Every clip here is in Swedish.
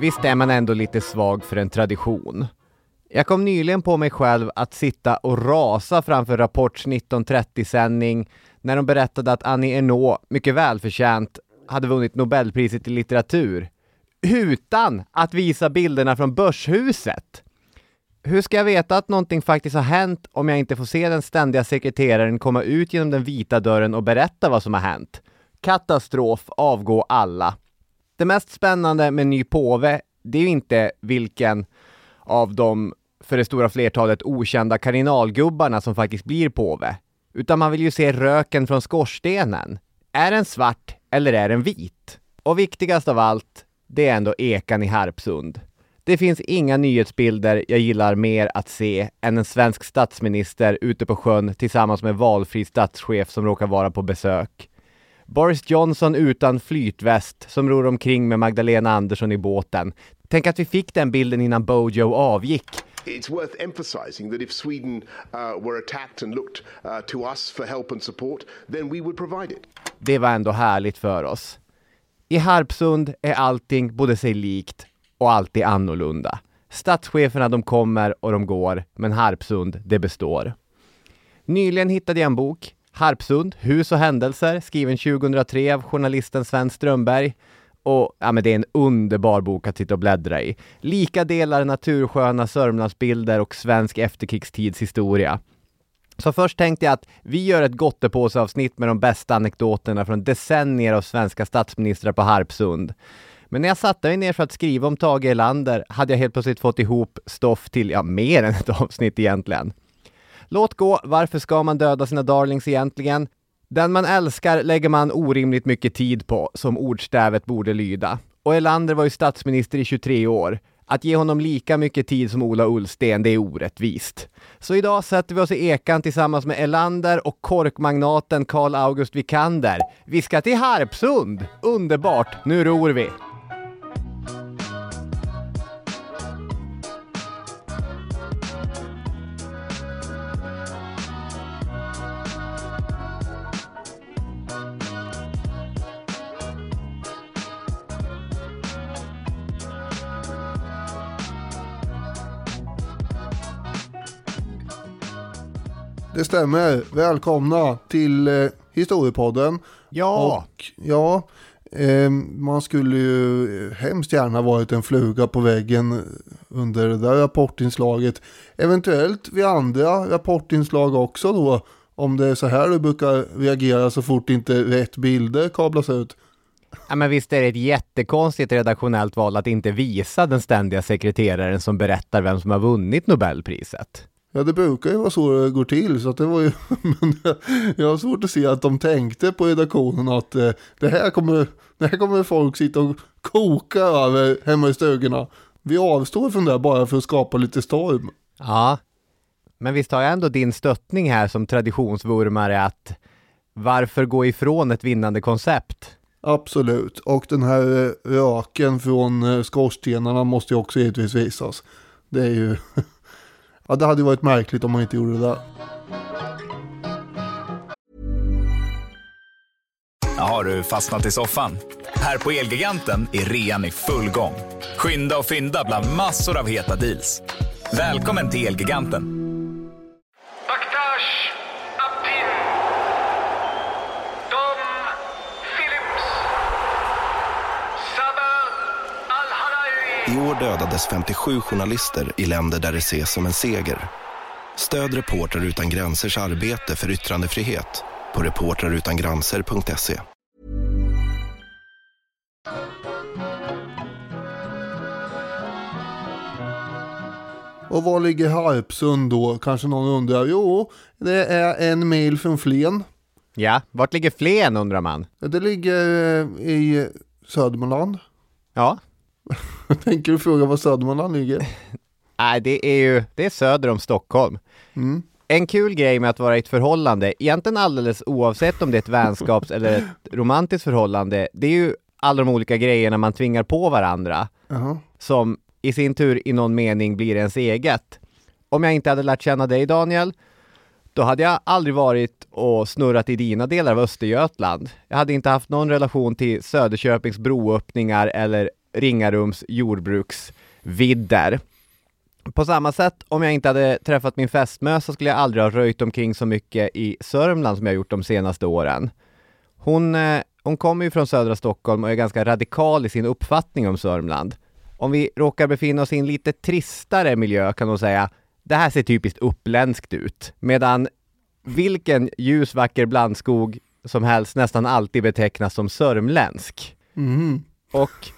Visst är man ändå lite svag för en tradition. Jag kom nyligen på mig själv att sitta och rasa framför Rapports 1930-sändning när de berättade att Annie Ernaux, mycket välförtjänt, hade vunnit Nobelpriset i litteratur. Utan att visa bilderna från Börshuset! Hur ska jag veta att någonting faktiskt har hänt om jag inte får se den ständiga sekreteraren komma ut genom den vita dörren och berätta vad som har hänt? Katastrof, avgå alla. Det mest spännande med ny påve, det är ju inte vilken av de för det stora flertalet okända kardinalgubbarna som faktiskt blir påve, utan man vill ju se röken från skorstenen. Är den svart eller är den vit? Och viktigast av allt, det är ändå ekan i Harpsund. Det finns inga nyhetsbilder jag gillar mer att se än en svensk statsminister ute på sjön tillsammans med valfri statschef som råkar vara på besök. Boris Johnson utan flytväst som ror omkring med Magdalena Andersson i båten. Tänk att vi fick den bilden innan Bojo avgick. It's worth emphasizing that if Sweden uh, were attacked and looked uh, to us for help and support, then we would provide it. Det var ändå härligt för oss. I Harpsund är allting både sig likt och alltid annorlunda. Statscheferna de kommer och de går, men Harpsund det består. Nyligen hittade jag en bok, Harpsund, hus och händelser, skriven 2003 av journalisten Sven Strömberg. Och ja, men det är en underbar bok att sitta och bläddra i. Lika delar natursköna Sörmlandsbilder och svensk efterkrigstidshistoria. Så först tänkte jag att vi gör ett gottepåseavsnitt med de bästa anekdoterna från decennier av svenska statsministrar på Harpsund. Men när jag satte mig ner för att skriva om Tage Erlander hade jag helt plötsligt fått ihop stoff till, ja, mer än ett avsnitt egentligen. Låt gå, varför ska man döda sina darlings egentligen? Den man älskar lägger man orimligt mycket tid på, som ordstävet borde lyda. Och Erlander var ju statsminister i 23 år. Att ge honom lika mycket tid som Ola Ullsten, det är orättvist. Så idag sätter vi oss i ekan tillsammans med Erlander och korkmagnaten Karl August Vikander. Vi ska till Harpsund! Underbart, nu ror vi! Det stämmer. Välkomna till eh, Historiepodden. Ja! Och ja, eh, man skulle ju hemskt gärna varit en fluga på väggen under det där rapportinslaget. Eventuellt vid andra rapportinslag också då. Om det är så här du brukar reagera så fort inte rätt bilder kablas ut. Ja, men visst är det ett jättekonstigt redaktionellt val att inte visa den ständiga sekreteraren som berättar vem som har vunnit Nobelpriset. Ja det brukar ju vara så det går till så att det var ju men jag har svårt att se att de tänkte på redaktionen att eh, det, här kommer, det här kommer folk sitta och koka över hemma i stugorna. Vi avstår från det bara för att skapa lite storm. Ja, men visst har jag ändå din stöttning här som traditionsvurmare att varför gå ifrån ett vinnande koncept? Absolut, och den här eh, röken från eh, skorstenarna måste ju också givetvis visas. Det är ju Ja, det hade ju varit märkligt om man inte gjorde det där. Har du fastnat i soffan? Här på Elgiganten är rean i full gång. Skynda och fynda bland massor av heta deals. Välkommen till Elgiganten. I år dödades 57 journalister i länder där det ses som en seger. Stöd Reportrar utan gränsers arbete för yttrandefrihet på reportrarutangranser.se. Och var ligger Harpsund då? Kanske någon undrar. Jo, det är en mil från Flen. Ja, vart ligger Flen undrar man? Det ligger eh, i Södermanland. Ja, Tänker du fråga var Södermanland ligger? nej det är ju, det är söder om Stockholm. Mm. En kul grej med att vara i ett förhållande, egentligen alldeles oavsett om det är ett vänskaps eller ett romantiskt förhållande, det är ju alla de olika grejerna man tvingar på varandra. Jaha. Som i sin tur i någon mening blir ens eget. Om jag inte hade lärt känna dig Daniel, då hade jag aldrig varit och snurrat i dina delar av Östergötland. Jag hade inte haft någon relation till Söderköpings broöppningar eller Ringarums jordbruksvidder. På samma sätt, om jag inte hade träffat min fästmö så skulle jag aldrig ha röjt omkring så mycket i Sörmland som jag gjort de senaste åren. Hon, eh, hon kommer ju från södra Stockholm och är ganska radikal i sin uppfattning om Sörmland. Om vi råkar befinna oss i en lite tristare miljö kan hon säga det här ser typiskt uppländskt ut. Medan vilken ljus vacker blandskog som helst nästan alltid betecknas som sörmländsk. Mm. Och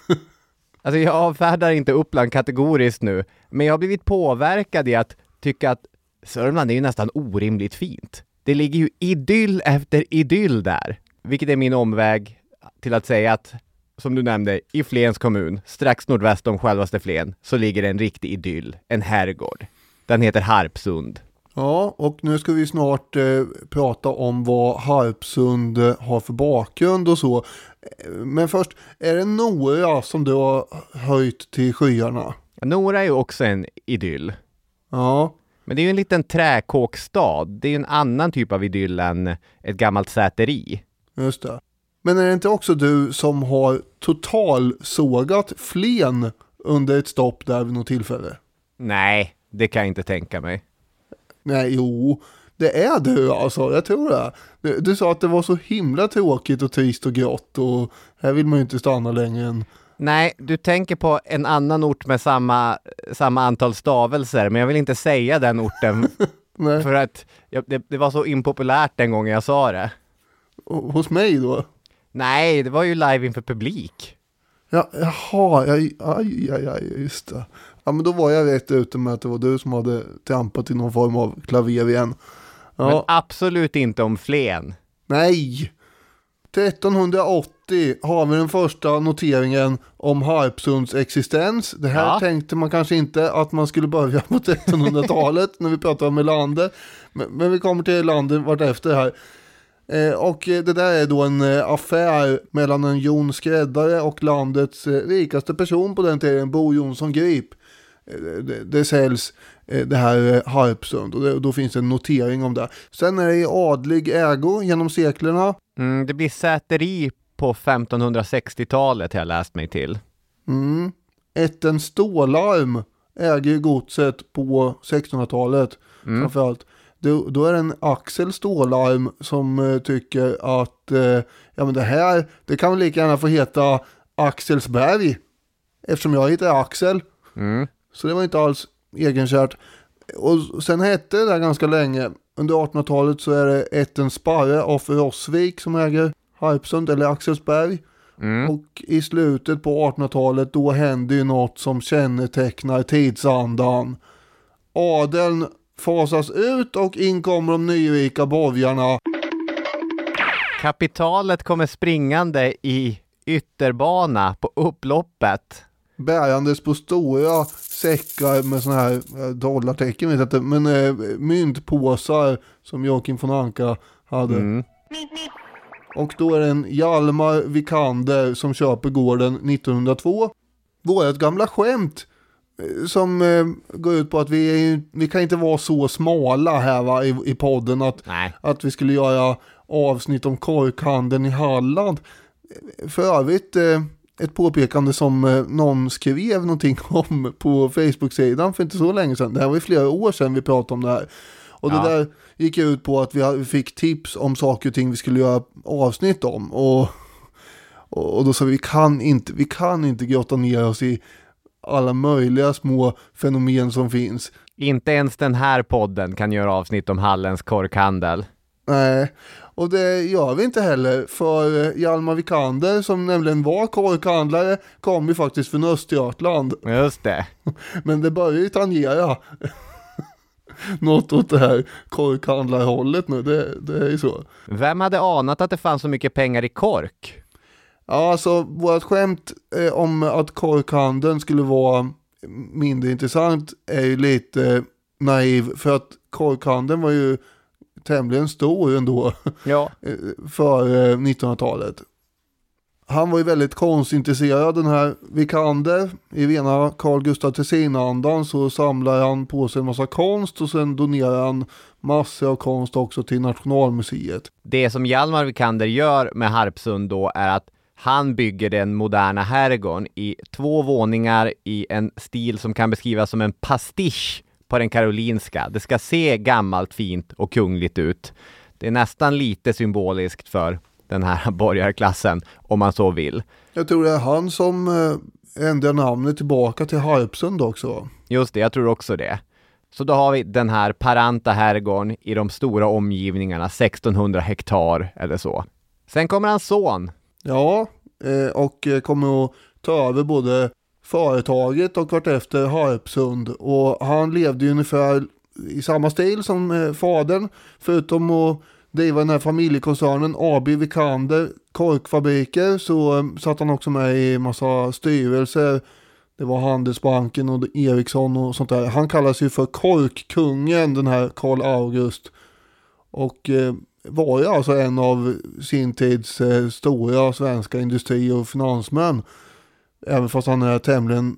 alltså jag avfärdar inte Uppland kategoriskt nu, men jag har blivit påverkad i att tycka att Sörmland är ju nästan orimligt fint. Det ligger ju idyll efter idyll där, vilket är min omväg till att säga att som du nämnde, i Flens kommun, strax nordväst om självaste Flen, så ligger en riktig idyll, en herrgård. Den heter Harpsund. Ja, och nu ska vi snart eh, prata om vad Harpsund eh, har för bakgrund och så. Men först, är det Nora som du har höjt till skyarna? Nora är ju också en idyll. Ja, Men det är ju en liten träkåkstad. Det är ju en annan typ av idyll än ett gammalt säteri. just det. Men är det inte också du som har totalsågat Flen under ett stopp där vid något tillfälle? Nej, det kan jag inte tänka mig. Nej, jo, det är du alltså, jag tror det. Du, du sa att det var så himla tråkigt och trist och grått och här vill man ju inte stanna längre än Nej, du tänker på en annan ort med samma, samma antal stavelser, men jag vill inte säga den orten för att jag, det, det var så impopulärt den gången jag sa det. och- hos mig då. Nej, det var ju live inför publik. Ja, jaha, aj, aj, aj, aj, just det. Ja, men då var jag rätt ute med att det var du som hade trampat i någon form av klaver igen. Ja, Men absolut inte om Flen. nej. 1380 har vi den första noteringen om Harpsunds existens. Det här Ja. tänkte man kanske inte att man skulle börja på 1300-talet när vi pratar om Elander. Men, men vi kommer till Elander vartefter här. Eh, och det där är då en eh, affär mellan en Jon Skräddare och landets eh, rikaste person på den tiden, Bo Jonsson Grip. Eh, det, det säljs eh, det här eh, Harpsund och det, då finns det en notering om det. Sen är det i adlig ägo genom seklerna. Mm, det blir säteri på 1560-talet har jag läst mig till. Mm. Ätten Stålarm äger godset på 1600-talet framförallt. Då, då är det en Axel Stålarm som eh, tycker att eh, ja men det här, det kan väl lika gärna få heta Axelsberg. Eftersom jag heter Axel. Mm. Så det var inte alls egenkärt. Och sen hette det där ganska länge. Under 1800-talet så är det ätten Sparre af Rossvik som äger Harpsund eller Axelsberg. Mm. Och i slutet på 1800-talet då händer ju något som kännetecknar tidsandan. Adeln fasas ut och in kommer de nyrika borgarna. Kapitalet kommer springande i ytterbana på upploppet. Bärandes på stora säckar med sådana här eh, dollartecken, vet inte, men eh, myntpåsar som Joakim von Anka hade. Mm. Och då är det en Hjalmar Vikander som köper gården 1902. Vårat gamla skämt eh, som eh, går ut på att vi, vi kan inte vara så smala här va, i, i podden att, Nej. att vi skulle göra avsnitt om korkhandeln i Halland. För övrigt eh, ett påpekande som eh, någon skrev någonting om på Facebook-sidan för inte så länge sedan. Det här var ju flera år sedan vi pratade om det här. Och Ja. det där gick ut på att vi fick tips om saker och ting vi skulle göra avsnitt om. Och, och då sa vi, vi kan inte, vi kan inte grotta ner oss i alla möjliga små fenomen som finns. Inte ens den här podden kan göra avsnitt om Hallens korkhandel. Nej, och det gör vi inte heller för eh, Hjalmar Vikander som nämligen var korkhandlare kom ju faktiskt från Östergötland. Just det. Men det börjar ju tangera något åt det här korkhandlarhållet nu, det, det är ju så. Vem hade anat att det fanns så mycket pengar i kork? Ja, alltså vårt skämt eh, om att korkhandeln skulle vara mindre intressant är ju lite naiv för att korkhandeln var ju tämligen stor ändå Ja. eh, för eh, 1900-talet. Han var ju väldigt konstintresserad den här Vikander. I rena Carl Gustaf Tessin-andan så samlar han på sig en massa konst och sen donerar han massor av konst också till Nationalmuseet. Det som Hjalmar Vikander gör med Harpsund då är att han bygger den moderna herrgården i två våningar i en stil som kan beskrivas som en pastisch på den karolinska. Det ska se gammalt, fint och kungligt ut. Det är nästan lite symboliskt för den här borgarklassen, om man så vill. Jag tror det är han som eh, ändrar namnet tillbaka till Harpsund också. Just det, jag tror också det. Så då har vi den här paranta herrgården i de stora omgivningarna, 1600 hektar eller så. Sen kommer hans son. Ja, eh, och eh, kommer att ta över både företaget och vartefter Harpsund. Och han levde ju ungefär i samma stil som eh, fadern, förutom att driva den här familjekoncernen AB Vikander korkfabriker så eh, satt han också med i massa styrelser. Det var Handelsbanken och Ericsson och sånt där. Han kallas ju för korkkungen den här Karl August. Och eh, var ju alltså en av sin tids eh, stora svenska industri och finansmän. Även fast han är tämligen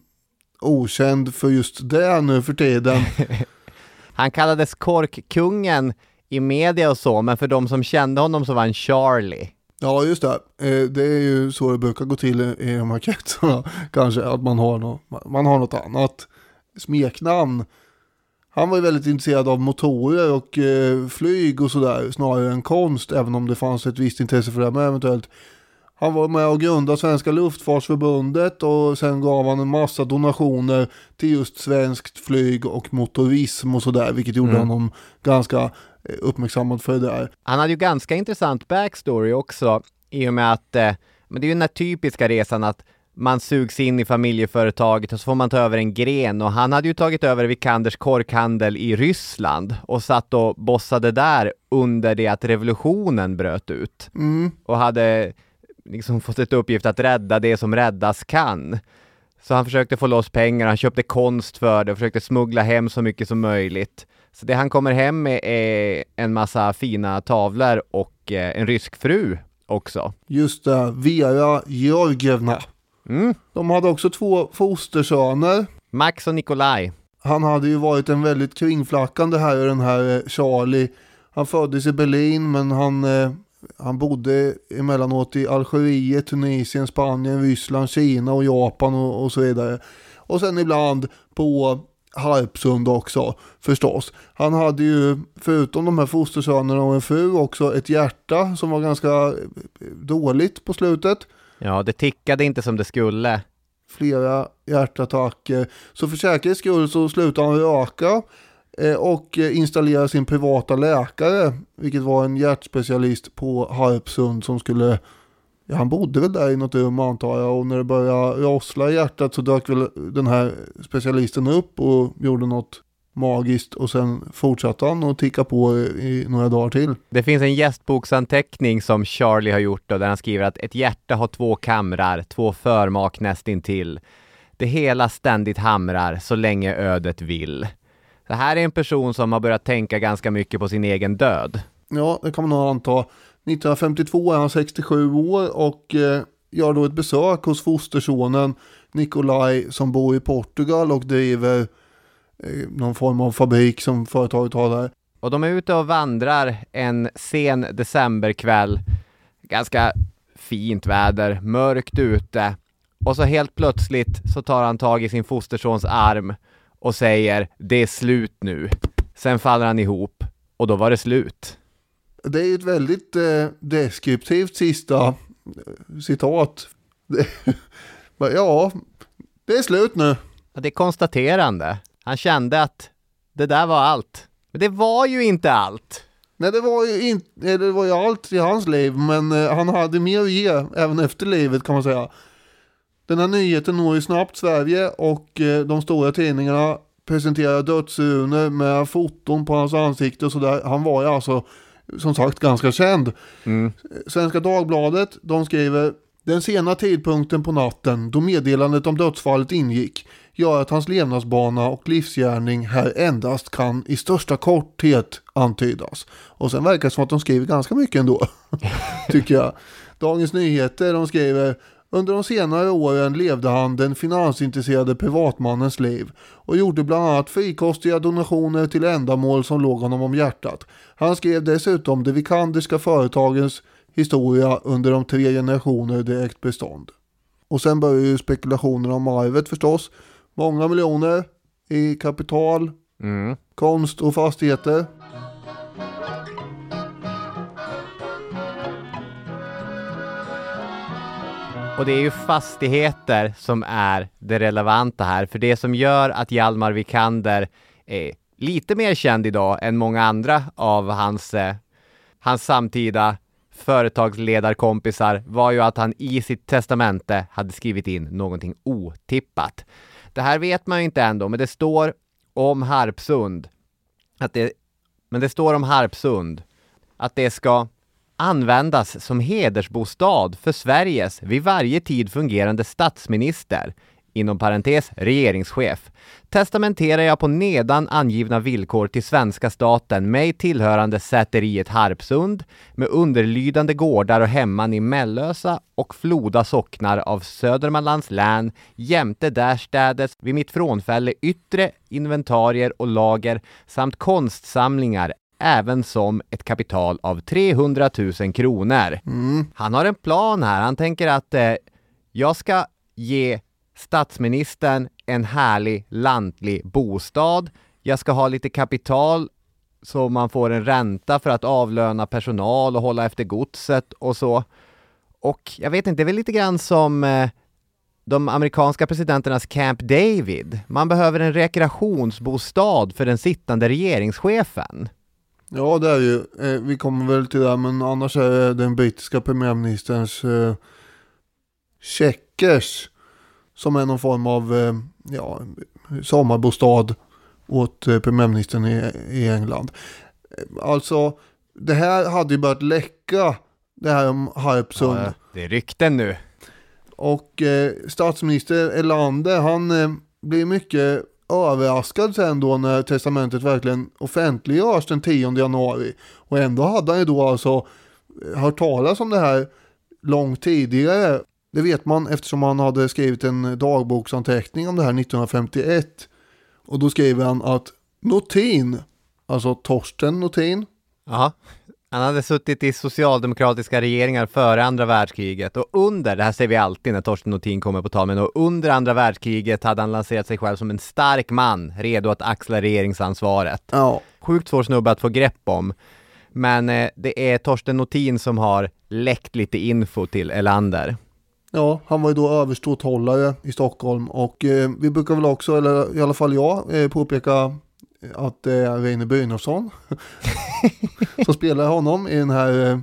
okänd för just det nu för tiden. Han kallades Korkkungen i media och så, men för de som kände honom så var han Charlie. Ja, just det. Eh, Det är ju så det brukar gå till i- de här kretsarna. Kanske att man har, något, man har något annat smeknamn. Han var ju väldigt intresserad av motorer och eh, flyg och sådär snarare än konst. Även om det fanns ett visst intresse för det med eventuellt. Han var med och grundade Svenska Luftfartsförbundet och sen gav han en massa donationer till just svenskt flyg och motorism och sådär. Vilket gjorde Mm. honom ganska eh, uppmärksammad för det där. Han hade ju ganska intressant backstory också i och med att, eh, men det är ju den här typiska resan att man sugs in i familjeföretaget och så får man ta över en gren och han hade ju tagit över Vikanders korkhandel i Ryssland och satt och bossade där under det att revolutionen bröt ut Mm. och hade liksom fått ett uppgift att rädda det som räddas kan. Så han försökte få loss pengar, han köpte konst för det och försökte smuggla hem så mycket som möjligt. Så det han kommer hem med är en massa fina tavlor och eh, en rysk fru också. Just det, Vera Georgievna. Mm. De hade också två fostersöner. Max och Nikolaj. Han hade ju varit en väldigt kringflackande här den här eh, Charlie. Han föddes i Berlin men han, eh, han bodde emellanåt i Algeriet, Tunisien, Spanien, Ryssland, Kina och Japan och, och så vidare. Och sen ibland på Harpsund också förstås. Han hade ju förutom de här fostersönerna och en fru också ett hjärta som var ganska eh, dåligt på slutet. Ja, det tickade inte som det skulle. flera hjärtattacker. Så för säkerhets skull så slutade han röka Eh, och eh, installera sin privata läkare, vilket var en hjärtspecialist på Harpsund som skulle, ja han bodde väl där i något rum antar jag och när det började rossla i hjärtat så dök väl den här specialisten upp och gjorde något magiskt och sen fortsatte han att ticka på i, i några dagar till. Det finns en gästboksanteckning som Charlie har gjort då, där han skriver att ett hjärta har två kamrar, två förmak nästintill. Det hela ständigt hamrar så länge ödet vill. Det här är en person som har börjat tänka ganska mycket på sin egen död. Ja, det kan man nog anta. 1952 är han 67 år och eh, gör då ett besök hos fostersonen Nikolaj som bor i Portugal och driver eh, någon form av fabrik som företaget har där. Och de är ute och vandrar en sen decemberkväll. Ganska fint väder, mörkt ute. Och så helt plötsligt så tar han tag i sin fostersons arm och säger det är slut nu. Sen faller han ihop och då var det slut. Det är ett väldigt eh, deskriptivt sista eh, citat. Det, ja, det är slut nu. Ja, det är konstaterande. Han kände att det där var allt. Men det var ju inte allt. Nej, det var ju inte, nej, det var ju allt i hans liv, men eh, han hade mer att ge även efter livet kan man säga. Den här nyheten når ju snabbt Sverige och eh, de stora tidningarna presenterar dödsurner med foton på hans ansikte och sådär. Han var ju alltså som sagt ganska känd. Mm. Svenska Dagbladet, de skriver Den sena tidpunkten på natten då meddelandet om dödsfallet ingick gör att hans levnadsbana och livsgärning här endast kan i största korthet antydas. Och sen verkar det som att de skriver ganska mycket ändå, tycker jag. Dagens Nyheter, de skriver under de senare åren levde han den finansintresserade privatmannens liv och gjorde bland annat frikostiga donationer till ändamål som låg honom om hjärtat. Han skrev dessutom de vikandiska företagens historia under de tre generationer det ägt bestånd. Och sen börjar ju spekulationerna om arvet förstås. Många miljoner i kapital, Mm. konst och fastigheter. Och det är ju fastigheter som är det relevanta här, för det som gör att Hjalmar Vikander är lite mer känd idag än många andra av hans, eh, hans samtida företagsledarkompisar var ju att han i sitt testamente hade skrivit in någonting otippat. Det här vet man ju inte ändå, men det står om Harpsund att det, men det står om Harpsund att det ska användas som hedersbostad för Sveriges vid varje tid fungerande statsminister, inom parentes regeringschef, testamenterar jag på nedan angivna villkor till svenska staten mig tillhörande säteriet Harpsund med underlydande gårdar och hemman i Mellösa och Floda socknar av Södermanlands län jämte därstädes vid mitt frånfälle yttre inventarier och lager samt konstsamlingar även som ett kapital av 300 000 kronor. Han har en plan här. Han tänker att eh, jag ska ge statsministern en härlig lantlig bostad. Jag ska ha lite kapital så man får en ränta för att avlöna personal och hålla efter godset och så. Och jag vet inte, det är väl lite grann som eh, de amerikanska presidenternas Camp David. Man behöver en rekreationsbostad för den sittande regeringschefen. Ja, det är ju. Eh, vi kommer väl till det, men annars är det den brittiska premiärministerns eh, checkers som är någon form av eh, ja, sommarbostad åt eh, premiärministern i, i England. Eh, Alltså, det här hade ju börjat läcka, det här om Harpsund. Ja, det är rykten nu. Och eh, statsminister Erlander, han eh, blir mycket överraskad sen då när testamentet verkligen offentliggörs den 10 januari. Och ändå hade han ju då alltså eh, hört talas om det här långt tidigare. Det vet man eftersom han hade skrivit en dagboksanteckning om det här 1951. Och då skriver han att Notin, alltså Torsten Notin, Ja. Han hade suttit i socialdemokratiska regeringar före andra världskriget och under, det här ser vi alltid när Torsten Nothin kommer på tal, men under andra världskriget hade han lanserat sig själv som en stark man, redo att axla regeringsansvaret. ja, Sjukt svår snubbe att få grepp om. Men eh, det är Torsten Nothin som har läckt lite info till Elander. Ja, han var ju då överståthållare i Stockholm och eh, vi brukar väl också, eller i alla fall jag, eh, påpeka att det är Reine Brynolfsson som spelar honom i den här eh,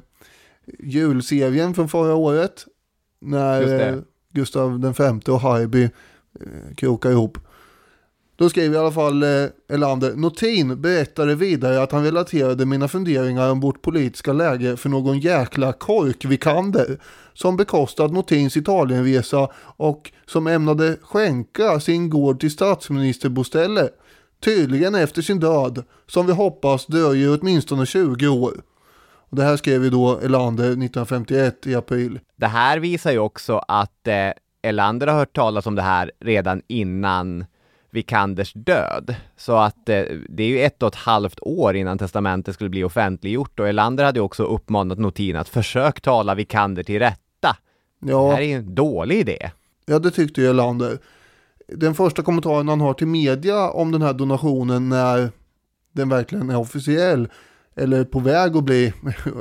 julserien från förra året. När eh, Gustav den femte och Harby eh, krokar ihop. Då skriver i alla fall Elander, Notin berättade vidare att han relaterade mina funderingar om vårt politiska läge för någon jäkla korkvikander som bekostad Notins Italienresa och som ämnade skänka sin gård till statsministerboställe. Tydligen efter sin död, som vi hoppas dröjer åtminstone 20 år. Och det här skrev ju då Elander 1951 i april. Det här visar ju också att eh, Elander har hört talas om det här redan innan Vikanders död. Så att eh, det är ju ett och ett halvt år innan testamentet skulle bli offentliggjort och Elander hade ju också uppmanat Notin att försök tala Vikander till rätta. Det Ja, här är ju en dålig idé. ja det tyckte ju Elander. Den första kommentaren han har till media om den här donationen när den verkligen är officiell eller på väg att bli,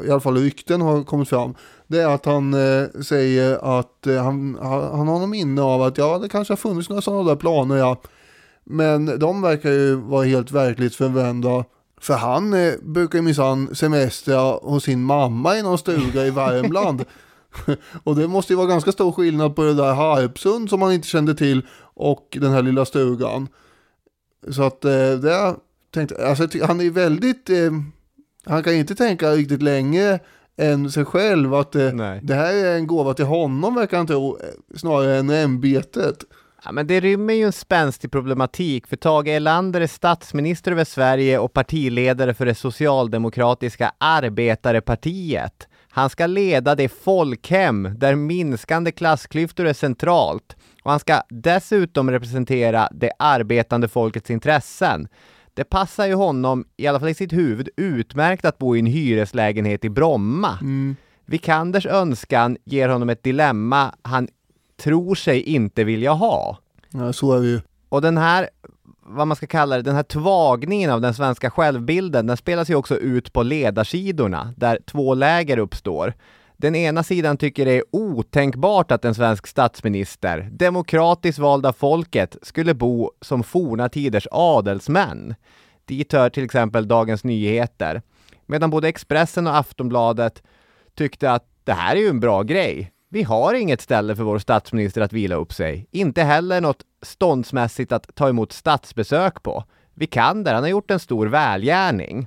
i alla fall rykten har kommit fram, det är att han eh, säger att eh, han, han har någon minne av att ja, det kanske har funnits några sådana där planer ja. Men de verkar ju vara helt verklighetsförvända. För han eh, brukar ju minsann semestra hos sin mamma i någon stuga i Värmland. och det måste ju vara ganska stor skillnad på det där Harpsund som man inte kände till och den här lilla stugan. Så att eh, det tänkte, alltså han är väldigt, eh, han kan inte tänka riktigt länge än sig själv. Att det, Nej. det här är en gåva till honom verkar han tro, eh, snarare än ämbetet. Ja, men det rymmer ju en spänstig problematik för Tage Erlander är statsminister över Sverige och partiledare för det socialdemokratiska arbetarepartiet. Han ska leda det folkhem där minskande klassklyftor är centralt och han ska dessutom representera det arbetande folkets intressen. Det passar ju honom, i alla fall i sitt huvud, utmärkt att bo i en hyreslägenhet i Bromma. Vikanders önskan ger honom ett dilemma han tror sig inte vilja ha. Ja, så är det ju. Och den här, vad man ska kalla det, den här tvagningen av den svenska självbilden, den spelas ju också ut på ledarsidorna, där två läger uppstår. Den ena sidan tycker det är otänkbart att en svensk statsminister, demokratiskt vald av folket, skulle bo som forna tiders adelsmän. Dit hör till exempel Dagens Nyheter. Medan både Expressen och Aftonbladet tyckte att det här är ju en bra grej. Vi har inget ställe för vår statsminister att vila upp sig. Inte heller något ståndsmässigt att ta emot statsbesök på. Vi kan där, han har gjort en stor välgärning.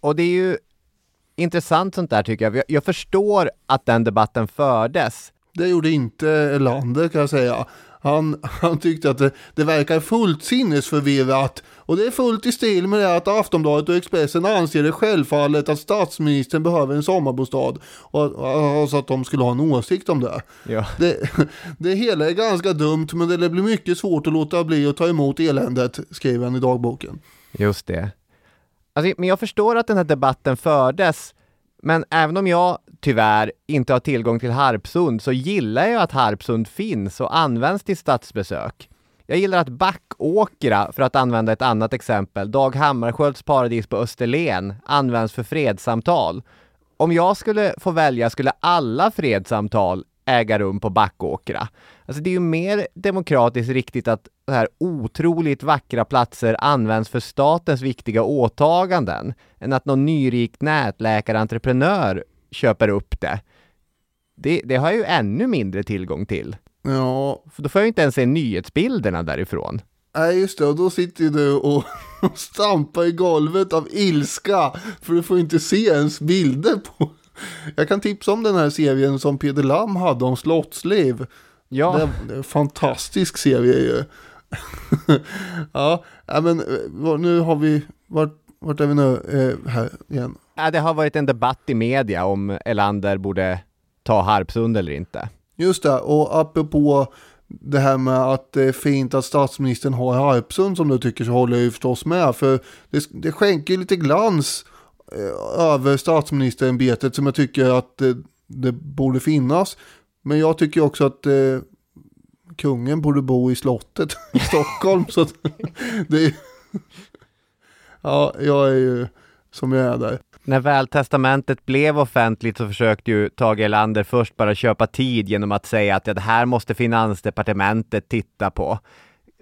Och det är ju intressant sånt där tycker jag. Jag- förstår att den debatten fördes. Det gjorde inte Erlander kan jag säga. Han, han tyckte att det, det verkar fullt sinnesförvirrat. Och det är fullt i stil med det att Aftonbladet och Expressen anser det självfallet att statsministern behöver en sommarbostad. Och, och, så att de skulle ha en åsikt om det. Ja. Det, det hela är ganska dumt men det blir mycket svårt att låta bli att ta emot eländet, skriver han i dagboken. Just det. Alltså, men jag förstår att den här debatten fördes, men även om jag tyvärr inte har tillgång till Harpsund så gillar jag att Harpsund finns och används till statsbesök. Jag gillar att Backåkra, för att använda ett annat exempel, Dag Hammarskjölds paradis på Österlen, används för fredssamtal. Om jag skulle få välja skulle alla fredssamtal äga rum på Backåkra. Alltså det är ju mer demokratiskt riktigt att så här otroligt vackra platser används för statens viktiga åtaganden än att någon nyrik nätläkarentreprenör köper upp det. Det, det har jag ju ännu mindre tillgång till. Ja, För då får jag ju inte ens se nyhetsbilderna därifrån. Nej just det, och då sitter du och och stampar i golvet av ilska. För du får inte se ens bilder på. Jag kan tipsa om den här serien som Peder Lam hade om slottsliv. Ja, Det, är, en fantastisk serie ju. ja, ja, men eh, nu har vi, vart, vart är vi nu eh, här igen? äh, det har varit en debatt i media om Elander borde ta Harpsund eller inte. Just det, och apropå det här med att det är fint att statsministern har Harpsund som du tycker så håller jag ju förstås med. För det, det skänker ju lite glans Eh, över statsministerämbetet som jag tycker att eh, det, borde finnas. Men jag tycker också att eh, kungen borde bo i slottet i Stockholm. så att det är, ja, jag är ju som jag är där. När väl testamentet blev offentligt så försökte ju Tage Erlander först bara köpa tid genom att säga att ja, det här måste finansdepartementet titta på.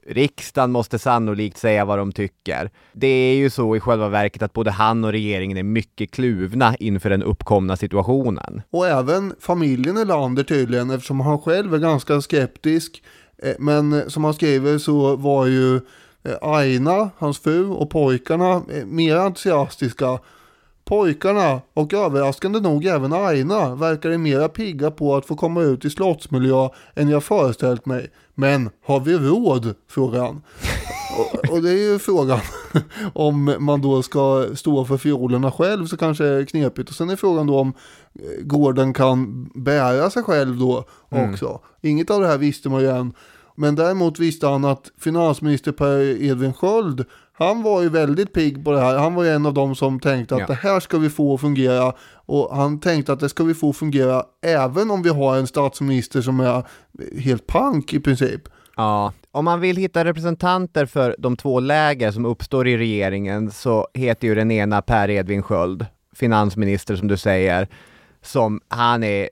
Riksdagen måste sannolikt säga vad de tycker. Det är ju så i själva verket att både han och regeringen är mycket kluvna inför den uppkomna situationen. Och även familjen Erlander tydligen eftersom han själv är ganska skeptisk. Eh, men eh, som han skriver så var ju eh, Aina, hans fru och pojkarna mer entusiastiska. Pojkarna och överraskande nog även Aina verkade mera pigga på att få komma ut i slottsmiljö än jag föreställt mig. Men har vi råd? frågar han. Och, och det är ju frågan om man då ska stå för fiolerna själv så kanske det är knepigt. Och sen är frågan då om eh, gården kan bära sig själv då också. Inget av det här visste man ju än. Men däremot visste han att finansminister Per Edvin Sköld, han var ju väldigt pigg på det här. Han var ju en av dem som tänkte att Ja. det här ska vi få att fungera. Och han tänkte att det ska vi få att fungera även om vi har en statsminister som är helt pank i princip. Ja, om man vill hitta representanter för de två läger som uppstår i regeringen så heter ju den ena Per Edvin Sköld, finansminister som du säger, som han är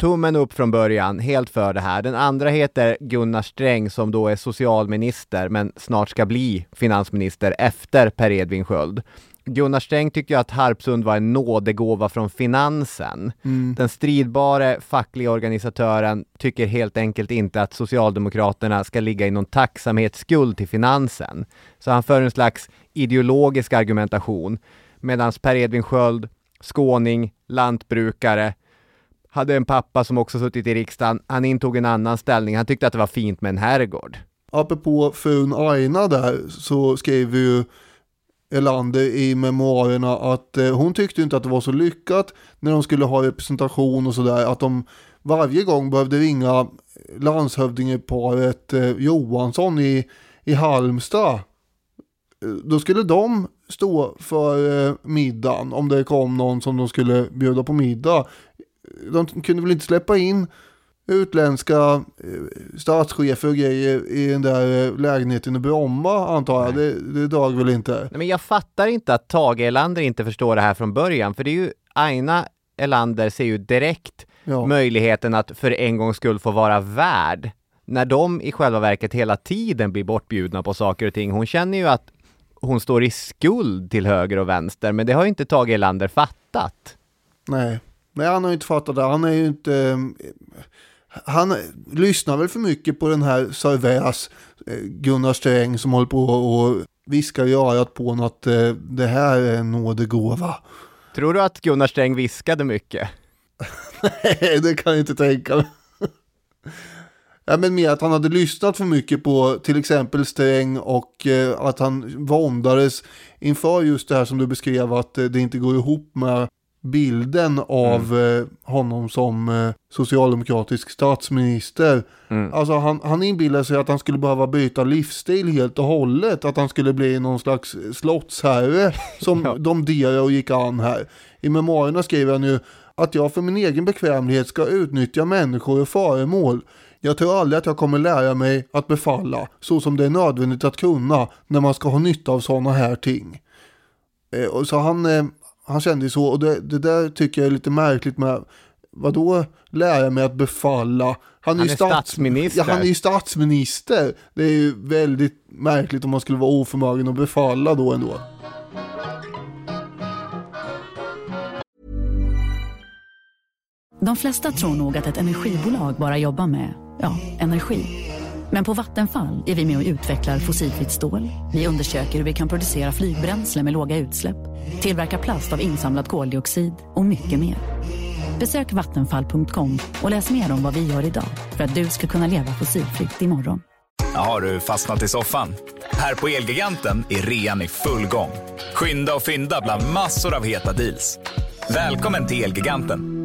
tummen upp från början, helt för det här. Den andra heter Gunnar Sträng som då är socialminister men snart ska bli finansminister efter Per Edvin Sköld. Gunnar Sträng tyckte att Harpsund var en nådegåva från finansen. Den stridbare fackliga organisatören tycker helt enkelt inte att Socialdemokraterna ska ligga i någon tacksamhetsskuld till finansen. Så han för en slags ideologisk argumentation. Medan Per Edvin Sköld skåning, lantbrukare, hade en pappa som också suttit i riksdagen. Han intog en annan ställning. Han tyckte att det var fint med en herrgård. Apropå frun Aina där så skriver ju Elander i memoarerna att eh, hon tyckte inte att det var så lyckat när de skulle ha representation och sådär att de varje gång behövde ringa landshövdingeparet eh, Johansson i, i Halmstad. Eh, då skulle de stå för middagen om det kom någon som de skulle bjuda på middag. De kunde väl inte släppa in utländska eh, statschefer och grejer i den där eh, lägenheten i Bromma antar jag. Det, det dög väl inte. Nej, men jag fattar inte att Tage Erlander inte förstår det här från början, för det är ju Aina Erlander ser ju direkt Ja. möjligheten att för en gångs skull få vara värd när de i själva verket hela tiden blir bortbjudna på saker och ting. Hon känner ju att hon står i skuld till höger och vänster, men det har ju inte Tage Erlander fattat. Nej. Nej, han har ju inte fattat det. Han är ju inte... eh, Han lyssnar väl för mycket på den här Sarväs, eh, Gunnar Sträng som håller på och viskar i örat på honom att eh, det här är en nådegåva. Tror du att Gunnar Sträng viskade mycket? Nej, det kan jag inte tänka mig. Ja, men mer att han hade lyssnat för mycket på till exempel Sträng och eh, att han våndades inför just det här som du beskrev att eh, det inte går ihop med bilden av eh, honom som eh, socialdemokratisk statsminister. Mm. Alltså han, han inbillade sig att han skulle behöva byta livsstil helt och hållet. Att han skulle bli någon slags slottsherre som Ja. domderade och gick an här. I memoarerna skriver han ju att jag för min egen bekvämlighet ska utnyttja människor och föremål. Jag tror aldrig att jag kommer lära mig att befalla så som det är nödvändigt att kunna när man ska ha nytta av sådana här ting. Eh, och så han, eh, han kände ju så och det, det där tycker jag är lite märkligt med Vadå lära mig att befalla? Han ju är stats- statsminister. Ja, han är ju statsminister. Det är ju väldigt märkligt om man skulle vara oförmögen att befalla då ändå. De flesta tror nog att ett energibolag bara jobbar med, ja, energi. Men på Vattenfall är vi med och utvecklar fossilfritt stål. Vi undersöker hur vi kan producera flygbränsle med låga utsläpp, tillverka plast av insamlad koldioxid och mycket mer. Besök vattenfall.com och läs mer om vad vi gör idag för att du ska kunna leva fossilfritt imorgon. Har du fastnat i soffan? Här på Elgiganten är rean i full gång. Skynda och fynda bland massor av heta deals. Välkommen till Elgiganten.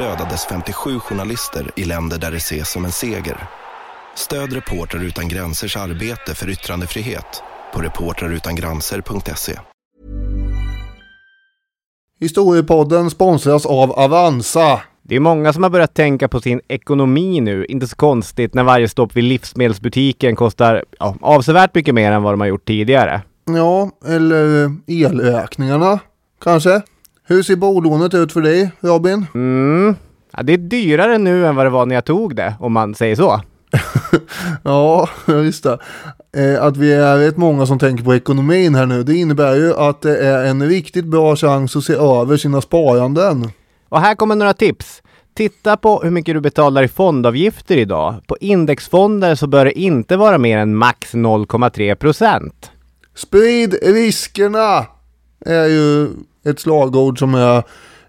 Dödades 57 journalister i länder där det ses som en seger. Stöd Reportrar utan gränsers arbete för yttrandefrihet på reportrarutangranser.se. Historiepodden sponsras av Avanza. Det är många som har börjat tänka på sin ekonomi nu. Inte så konstigt när varje stopp vid livsmedelsbutiken kostar ja, avsevärt mycket mer än vad de har gjort tidigare. Ja, eller elräkningarna kanske. Hur ser bolånet ut för dig, Robin? Mm. Ja, det är dyrare nu än vad det var när jag tog det, om man säger så. Ja, just det. Eh, att vi är rätt många som tänker på ekonomin här nu. Det innebär ju att det är en riktigt bra chans att se över sina sparanden. Och här kommer några tips. Titta på hur mycket du betalar i fondavgifter idag. På indexfonder så bör det inte vara mer än max 0,3 procent. Sprid riskerna är ju ett slagord som är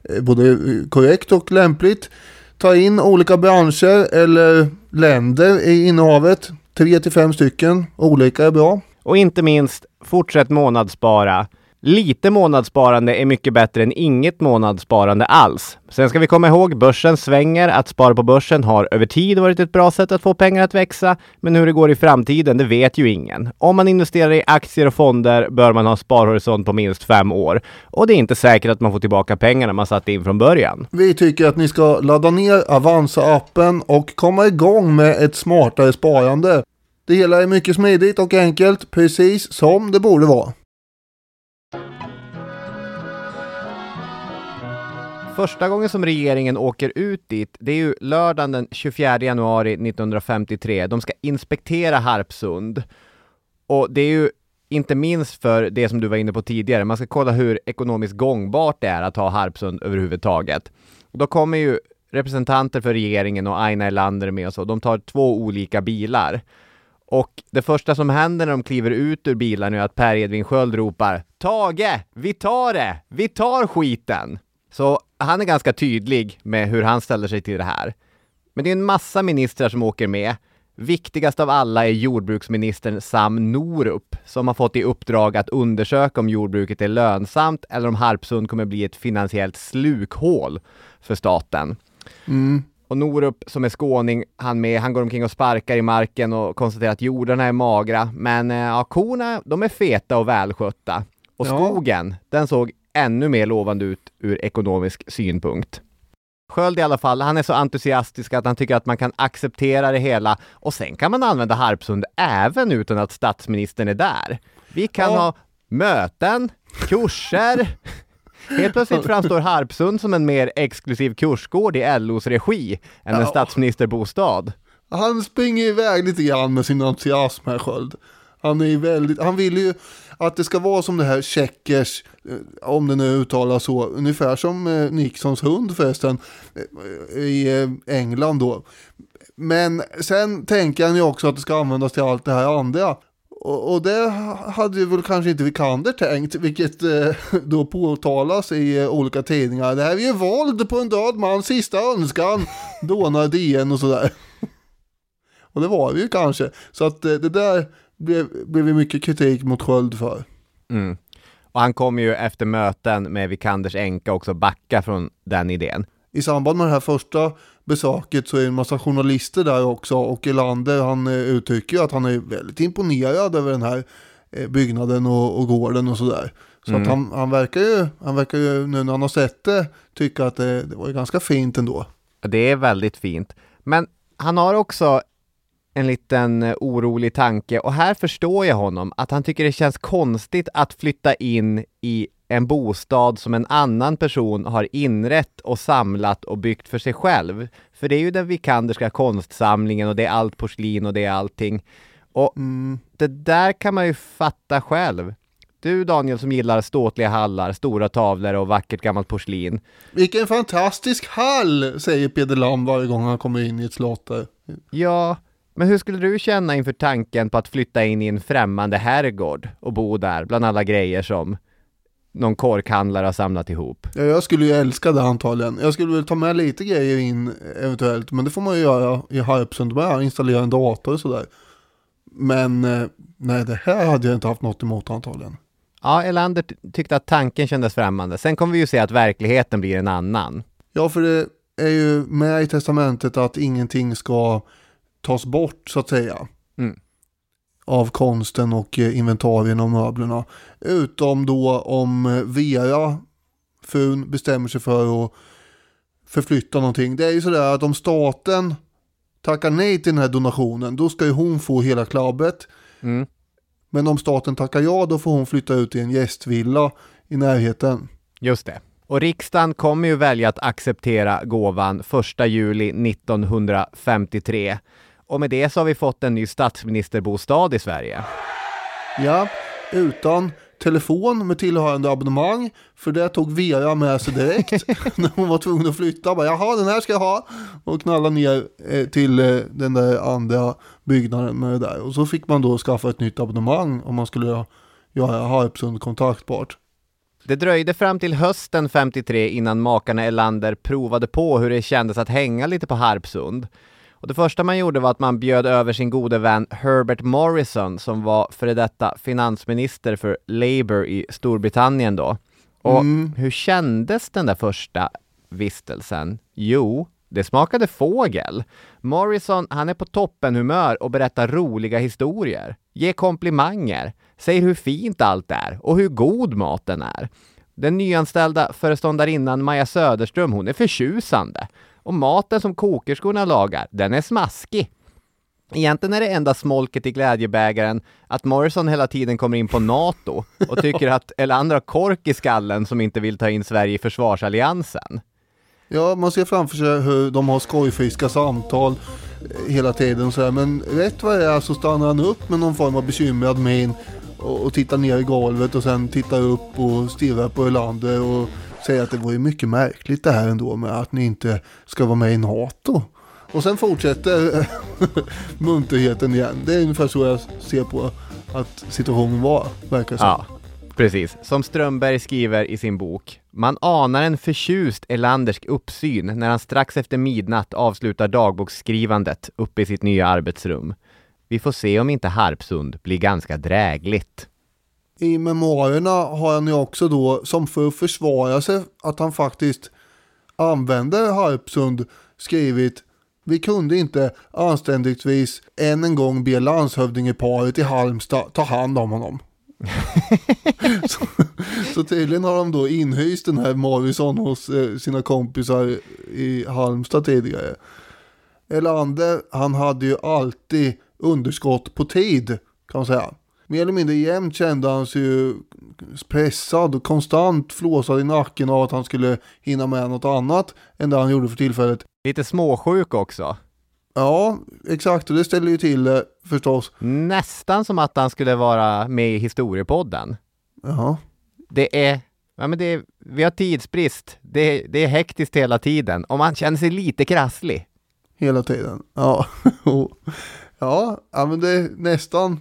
eh, både korrekt och lämpligt. Ta in olika branscher eller länder i innehavet. Tre till fem stycken. Olika är bra. Och inte minst, fortsätt månadsspara. Lite månadssparande är mycket bättre än inget månadssparande alls. Sen ska vi komma ihåg, börsen svänger. Att spara på börsen har över tid varit ett bra sätt att få pengar att växa. Men hur det går i framtiden, det vet ju ingen. Om man investerar i aktier och fonder bör man ha sparhorisont på minst fem år. Och det är inte säkert att man får tillbaka pengarna man satte in från början. Vi tycker att ni ska ladda ner Avanza-appen och komma igång med ett smartare sparande. Det hela är mycket smidigt och enkelt, precis som det borde vara. Första gången som regeringen åker ut dit, det är ju lördagen den 24 januari 1953. De ska inspektera Harpsund. Och det är ju inte minst för det som du var inne på tidigare, man ska kolla hur ekonomiskt gångbart det är att ha Harpsund överhuvudtaget. Och då kommer ju representanter för regeringen och Aina Erlander med och så. De tar två olika bilar. Och det första som händer när de kliver ut ur bilen är att Per Edvin Sköld ropar Tage, vi tar det! Vi tar skiten! Så han är ganska tydlig med hur han ställer sig till det här. Men det är en massa ministrar som åker med. Viktigast av alla är jordbruksministern Sam Norup som har fått i uppdrag att undersöka om jordbruket är lönsamt eller om Harpsund kommer bli ett finansiellt slukhål för staten. Och Norup som är skåning, han med, han går omkring och sparkar i marken och konstaterar att jordarna är magra, men eh, ja, korna, de är feta och välskötta. Och Ja. skogen, den såg ännu mer lovande ut ur ekonomisk synpunkt. Sköld i alla fall, han är så entusiastisk att han tycker att man kan acceptera det hela och sen kan man använda Harpsund även utan att statsministern är där. Vi kan Ja. ha möten, kurser. Helt plötsligt framstår Harpsund som en mer exklusiv kursgård i LOs regi än en Ja. statsministerbostad. Han springer iväg lite grann med sin entusiasm här Sköld. Han är väldigt, han vill ju att det ska vara som det här Checkers, eh, om det nu uttalas så, ungefär som eh, Nixons hund förresten, eh, i England då. Men sen tänker han ju också att det ska användas till allt det här andra. Och, och det hade ju väl kanske inte Vikander tänkt, vilket eh, då påtalas i eh, olika tidningar. Det här är ju våld på en död mans sista önskan, dånar DN och sådär. Och det var det ju kanske. Så att eh, det där blev, blev mycket kritik mot Sköld för. Mm. Och han kommer ju efter möten med Vikanders änka också backa från den idén. I samband med det här första besöket så är en massa journalister där också och Elander han eh, uttrycker ju att han är väldigt imponerad över den här eh, byggnaden och, och gården och sådär. Så Mm. att han, han, verkar ju, han verkar ju nu när han har sett det tycka att det, det var ganska fint ändå. Det är väldigt fint. Men han har också en liten eh, orolig tanke och här förstår jag honom att han tycker det känns konstigt att flytta in i en bostad som en annan person har inrett och samlat och byggt för sig själv. För det är ju den Vikanderska konstsamlingen och det är allt porslin och det är allting. Och det där kan man ju fatta själv. Du Daniel som gillar ståtliga hallar, stora tavlor och vackert gammalt porslin. Vilken fantastisk hall, säger Peder Lam varje gång han kommer in i ett slott. Ja, men hur skulle du känna inför tanken på att flytta in i en främmande herrgård och bo där bland alla grejer som någon korkhandlare har samlat ihop? Ja, jag skulle ju älska det antagligen. Jag skulle väl ta med lite grejer in eventuellt, men det får man ju göra i Harpsund med, installera en dator och sådär. Men eh, nej, det här hade jag inte haft något emot antagligen. Ja, Elander ty- tyckte att tanken kändes främmande. Sen kommer vi ju se att verkligheten blir en annan. Ja, för det är ju med i testamentet att ingenting ska tas bort så att säga. Mm. Av konsten och eh, inventarien och möblerna. Utom då om eh, Vera, frun, bestämmer sig för att förflytta någonting. Det är ju sådär att om staten tackar nej till den här donationen, då ska ju hon få hela klabbet. Mm. Men om staten tackar ja, då får hon flytta ut i en gästvilla i närheten. Just det. Och riksdagen kommer ju välja att acceptera gåvan 1 juli 1953. Och med det så har vi fått en ny statsministerbostad i Sverige. Ja, utan telefon med tillhörande abonnemang. För det tog Vera med sig direkt när hon var tvungen att flytta. Bara, Jaha, den här ska jag ha. Och knalla ner eh, till eh, den där andra byggnaden med det där. Och så fick man då skaffa ett nytt abonnemang om man skulle göra Harpsund kontaktbart. Det dröjde fram till hösten 53 innan makarna Elander provade på hur det kändes att hänga lite på Harpsund. Och det första man gjorde var att man bjöd över sin gode vän Herbert Morrison som var före detta finansminister för Labour i Storbritannien då. Och hur kändes den där första vistelsen? Jo, det smakade fågel. Morrison, han är på toppenhumör och berättar roliga historier. Ger komplimanger. Säger hur fint allt är och hur god maten är. Den nyanställda föreståndarinnan Maja Söderström, hon är förtjusande. Och maten som kokerskorna lagar, den är smaskig. Egentligen är det enda smolket i glädjebägaren att Morrison hela tiden kommer in på NATO och tycker att Elander har kork i skallen som inte vill ta in Sverige i försvarsalliansen. Ja, man ser framför sig hur de har skojfriska samtal eh, hela tiden och sådär. Men rätt vad det är så stannar han upp med någon form av bekymrad min och, och tittar ner i golvet och sen tittar upp och stirrar på Ölander och säger att det var ju mycket märkligt det här ändå med att ni inte ska vara med i NATO. Och sen fortsätter eh, munterheten igen. Det är ungefär så jag ser på att situationen var, verkar som. Ja, precis. Som Strömberg skriver i sin bok. Man anar en förtjust Elandersk uppsyn när han strax efter midnatt avslutar dagboksskrivandet uppe i sitt nya arbetsrum. Vi får se om inte Harpsund blir ganska drägligt. I memoarerna har han ju också då, som för att försvara sig, att han faktiskt använder Harpsund skrivit vi kunde inte anständigtvis än en gång be landshövdingeparet i Halmstad ta hand om honom. så, så tydligen har de då inhyst den här Morrison hos eh, sina kompisar i Halmstad tidigare. Elander, han hade ju alltid underskott på tid kan man säga. Mer eller mindre jämt kände han sig ju pressad och konstant flåsad i nacken av att han skulle hinna med något annat än det han gjorde för tillfället. Lite småsjuk också. Ja, exakt och det ställer ju till det förstås. Nästan som att han skulle vara med i historiepodden. Ja. Det är, ja men det är, vi har tidsbrist. Det är, det är hektiskt hela tiden och man känner sig lite krasslig. Hela tiden. Ja, ja, ja men det är nästan.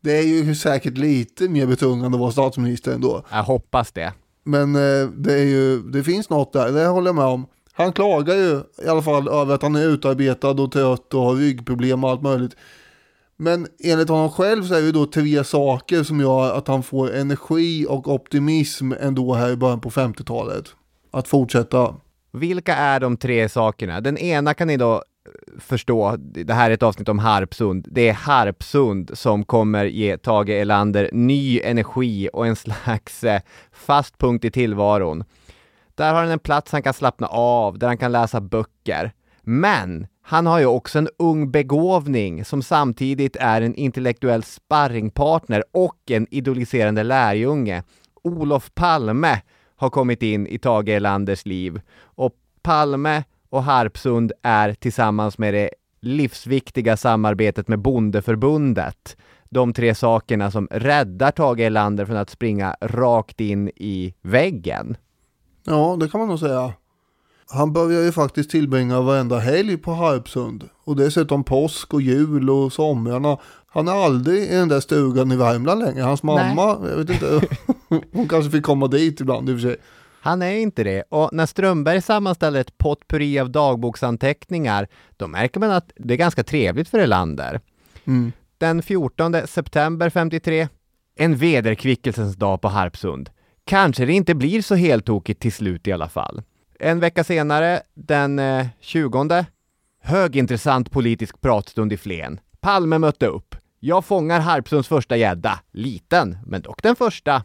Det är ju säkert lite mer betungande att vara statsminister ändå. Jag hoppas det. Men eh, det, är ju, det finns något där, det håller jag med om. Han klagar ju i alla fall över att han är utarbetad och trött och har ryggproblem och allt möjligt. Men enligt honom själv så är det då tre saker som gör att han får energi och optimism ändå här i början på 50-talet. Att fortsätta. Vilka är de tre sakerna? Den ena kan ni då förstå, det här är ett avsnitt om Harpsund. Det är Harpsund som kommer ge Tage Elander ny energi och en slags eh, fast punkt i tillvaron. Där har han en plats han kan slappna av, där han kan läsa böcker. Men han har ju också en ung begåvning som samtidigt är en intellektuell sparringpartner och en idoliserande lärjunge. Olof Palme har kommit in i Tage Erlanders liv och Palme och Harpsund är tillsammans med det livsviktiga samarbetet med Bondeförbundet de tre sakerna som räddar Tage Erlander från att springa rakt in i väggen. Ja, det kan man nog säga. Han börjar ju faktiskt tillbringa varenda helg på Harpsund. Och dessutom påsk och jul och somrarna. Han är aldrig i den där stugan i Värmland längre. Hans mamma, Nej. jag vet inte, hon kanske fick komma dit ibland i och för sig. Han är inte det. Och när Strömberg sammanställer ett potpurri av dagboksanteckningar, då märker man att det är ganska trevligt för Elander. Mm. Den 14 september 53, en vederkvickelsens dag på Harpsund. Kanske det inte blir så heltokigt till slut i alla fall. En vecka senare, den eh, 20, högintressant politisk pratstund i Flen. Palme mötte upp. Jag fångar Harpsunds första gädda. Liten, men dock den första.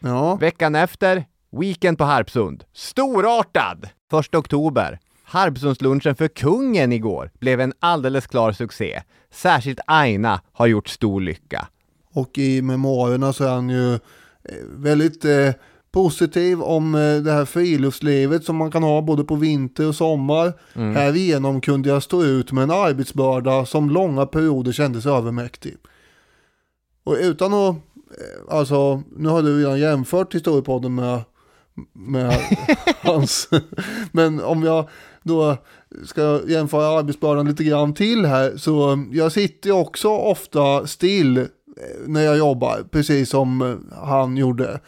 Ja. Veckan efter, weekend på Harpsund. Storartad! 1 oktober. Harpsundslunchen för kungen igår blev en alldeles klar succé. Särskilt Aina har gjort stor lycka. Och i memoarerna så är han ju eh, väldigt eh, positiv om eh, det här friluftslivet som man kan ha både på vinter och sommar. Mm. Härigenom kunde jag stå ut med en arbetsbörda som långa perioder kändes övermäktig. Och utan att, eh, alltså nu har du redan jämfört historiepodden med, med hans, men om jag då ska jämföra arbetsbördan lite grann till här så jag sitter också ofta still eh, när jag jobbar, precis som eh, han gjorde.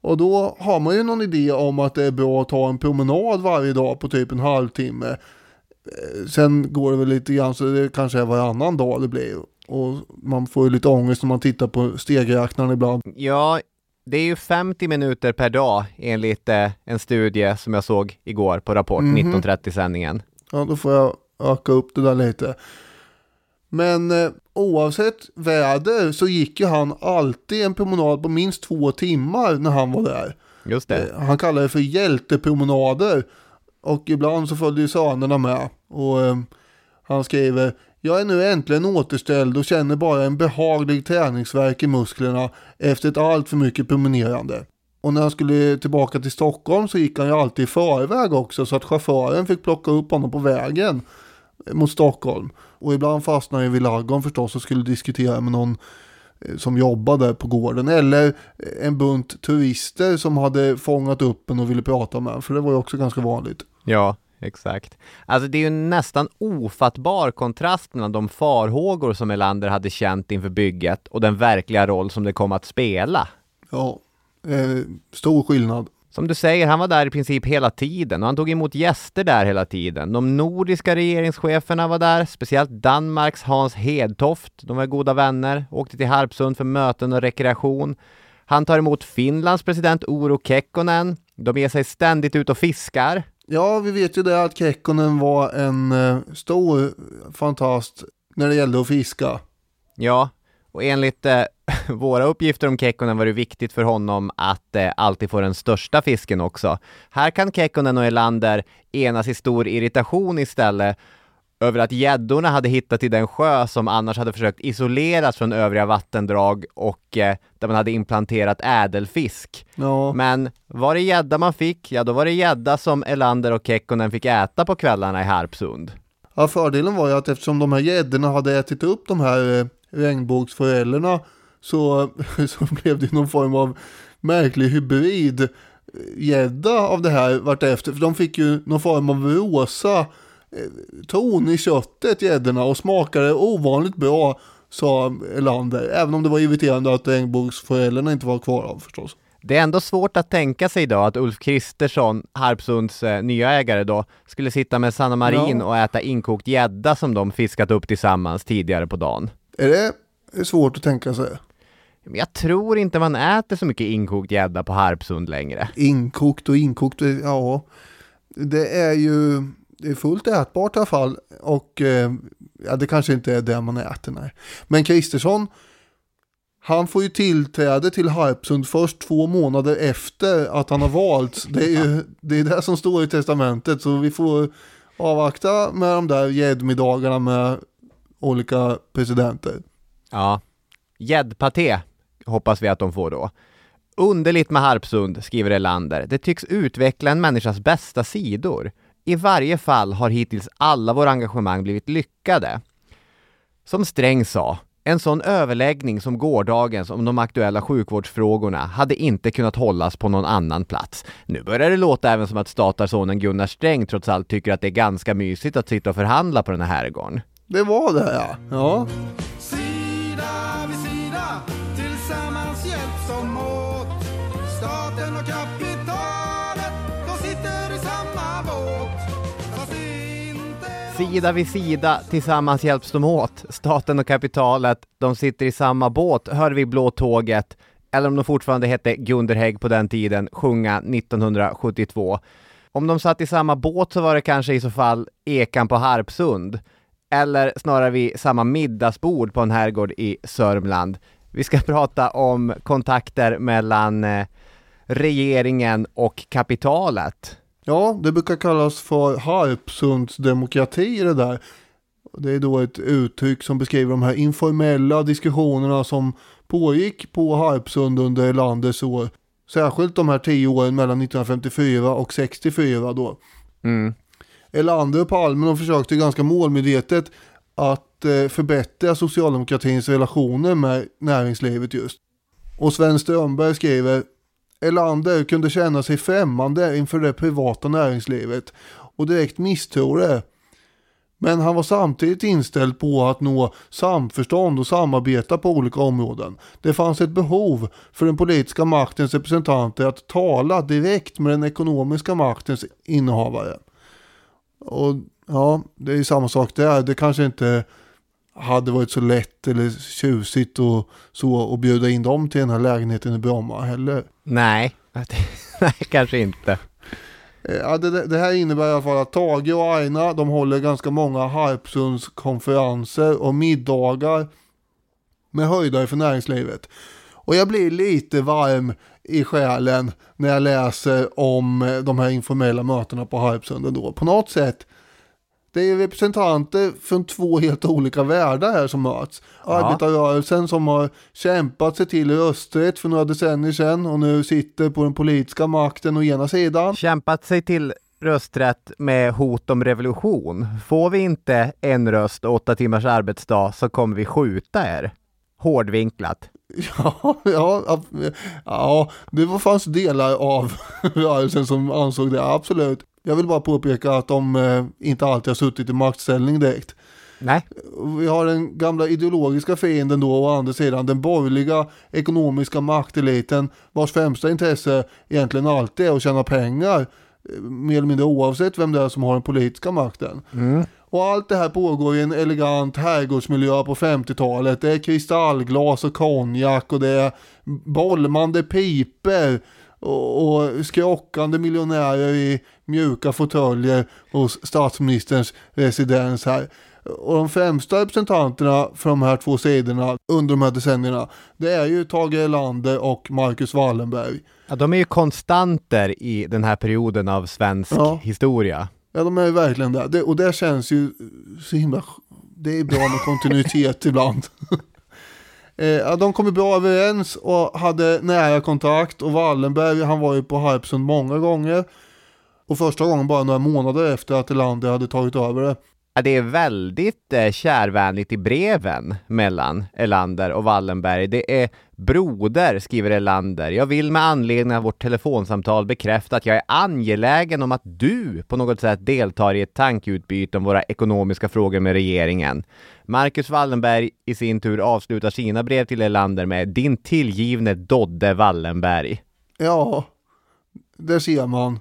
Och då har man ju någon idé om att det är bra att ta en promenad varje dag på typ en halvtimme. Eh, sen går det väl lite grann så det kanske är varannan dag det blir. Och man får ju lite ångest när man tittar på stegräknaren ibland. Ja, det är ju 50 minuter per dag enligt eh, en studie som jag såg igår på Rapport mm -hmm. 1930-sändningen. Ja, då får jag öka upp det där lite. Men eh, oavsett väder så gick ju han alltid en promenad på minst två timmar när han var där. Just det. Eh, han kallar det för hjältepromenader. Och ibland så följde ju sönerna med. Och eh, han skriver jag är nu äntligen återställd och känner bara en behaglig träningsverk i musklerna efter ett allt för mycket promenerande. Och när han skulle tillbaka till Stockholm så gick han ju alltid i förväg också så att chauffören fick plocka upp honom på vägen mot Stockholm. Och ibland fastnade jag vid ladugården förstås och skulle diskutera med någon eh, som jobbade på gården. Eller eh, en bunt turister som hade fångat upp en och ville prata med en, för det var ju också ganska vanligt. Ja, exakt. Alltså det är ju nästan ofattbar kontrast mellan de farhågor som Elander hade känt inför bygget och den verkliga roll som det kom att spela. Ja, eh, stor skillnad. Som du säger, han var där i princip hela tiden och han tog emot gäster där hela tiden. De nordiska regeringscheferna var där, speciellt Danmarks Hans Hedtoft. De var goda vänner, åkte till Harpsund för möten och rekreation. Han tar emot Finlands president Uro Kekkonen. De ger sig ständigt ut och fiskar. Ja, vi vet ju det att Kekkonen var en eh, stor fantast när det gällde att fiska. Ja, och enligt eh, våra uppgifter om Kekkonen var det viktigt för honom att eh, alltid få den största fisken också. Här kan Kekkonen och Elander enas i stor irritation istället över att gäddorna hade hittat till den sjö som annars hade försökt isoleras från övriga vattendrag och eh, där man hade implanterat ädelfisk. Ja. Men var det gädda man fick, ja då var det gädda som Elander och Kekkonen fick äta på kvällarna i Harpsund. Ja, fördelen var ju att eftersom de här gäddorna hade ätit upp de här eh, regnbågsforellerna så, så blev det någon form av märklig hybrid gädda av det här vartefter. För de fick ju någon form av rosa ton i köttet gäddorna och smakade ovanligt bra sa Elander. Även om det var irriterande att regnbågsforellerna inte var kvar av förstås. Det är ändå svårt att tänka sig idag att Ulf Kristersson, Harpsunds eh, nya ägare då, skulle sitta med Sanna Marin Ja. och äta inkokt gädda som de fiskat upp tillsammans tidigare på dagen. Är det svårt att tänka sig? Men jag tror inte man äter så mycket inkokt gädda på Harpsund längre. Inkokt och inkokt, ja. Det är ju det är fullt ätbart i alla fall. Och eh, ja, det kanske inte är det man äter. Nej. Men Kristersson, han får ju tillträde till Harpsund först två månader efter att han har valts. Det är ju det, är det som står i testamentet. Så vi får avvakta med de där gäddmiddagarna med olika presidenter. Ja. Gäddpaté hoppas vi att de får då. Underligt med Harpsund, skriver Elander. Det tycks utveckla en människas bästa sidor. I varje fall har hittills alla våra engagemang blivit lyckade. Som Sträng sa, en sån överläggning som gårdagens om de aktuella sjukvårdsfrågorna hade inte kunnat hållas på någon annan plats. Nu börjar det låta även som att statarsonen Gunnar Sträng trots allt tycker att det är ganska mysigt att sitta och förhandla på den här herrgården. Det var det ja. ja. Sida vid sida, tillsammans hjälps de åt. Staten och kapitalet, Sida vid sida, tillsammans hjälps de åt. Staten och kapitalet, de sitter i samma båt, hör vi Blå Tåget, eller om de fortfarande hette Gunderhägg på den tiden, sjunga 1972. Om de satt i samma båt så var det kanske i så fall Ekan på Harpsund, eller snarare vid samma middagsbord på en herrgård i Sörmland. Vi ska prata om kontakter mellan eh, regeringen och kapitalet. Ja, det brukar kallas för Harpsundsdemokrati det där. Det är då ett uttryck som beskriver de här informella diskussionerna som pågick på Harpsund under landets år. Särskilt de här tio åren mellan 1954 och 64 då. Mm. Elander och Palme de försökte ganska målmedvetet att eh, förbättra socialdemokratins relationer med näringslivet just. Och Sven Strömberg skriver Elander kunde känna sig främmande inför det privata näringslivet och direkt misstro det. Men han var samtidigt inställd på att nå samförstånd och samarbeta på olika områden. Det fanns ett behov för den politiska maktens representanter att tala direkt med den ekonomiska maktens innehavare. Och ja, det är ju samma sak där. Det kanske inte hade varit så lätt eller tjusigt och så att bjuda in dem till den här lägenheten i Bromma heller. Nej, nej kanske inte. Eh, Ja, det, det här innebär i alla fall att Tage och Aina de håller ganska många Harpsundskonferenser och middagar med höjdare för näringslivet. Och jag blir lite varm i själen när jag läser om eh, de här informella mötena på Harpsund ändå. På något sätt, det är representanter från två helt olika världar här som möts. Arbetarrörelsen som har kämpat sig till rösträtt för några decennier sedan och nu sitter på den politiska makten å ena sidan. Kämpat sig till rösträtt med hot om revolution. Får vi inte en röst och åtta timmars arbetsdag så kommer vi skjuta er. hårdvinklat. Ja, ja, ja, det var fanns delar av rörelsen som ansåg det, absolut. Jag vill bara påpeka att de eh, inte alltid har suttit i maktställning direkt. Nej, Vi har den gamla ideologiska fienden då å andra sidan den borgerliga ekonomiska makteliten vars främsta intresse egentligen alltid är att tjäna pengar eh, mer eller mindre oavsett vem det är som har den politiska makten. Och allt det här pågår i en elegant herrgårdsmiljö på 50-talet. Det är kristallglas och konjak och det är bollmande piper och, och skrockande miljonärer i mjuka fåtöljer hos statsministerns residens här. Och de främsta representanterna för de här två sidorna under de här decennierna, det är ju Tage Erlander och Marcus Wallenberg. ja, de är ju konstanter i den här perioden av svensk Ja. historia. Ja, de är ju verkligen det. det. Och det känns ju så himla... Det är bra med kontinuitet ibland. Eh, ja, de kom bra överens och hade nära kontakt och Wallenberg han var ju på Harpsund många gånger. Och första gången bara några månader efter att Erlander hade tagit över det. Ja, det är väldigt eh, kärvänligt i breven mellan Erlander och Wallenberg. Det är broder, skriver Erlander. Jag vill med anledning av vårt telefonsamtal bekräfta att jag är angelägen om att du på något sätt deltar i ett tankeutbyte om våra ekonomiska frågor med regeringen. Marcus Wallenberg i sin tur avslutar sina brev till Erlander med din tillgivne Dodde Wallenberg. Ja, det ser man.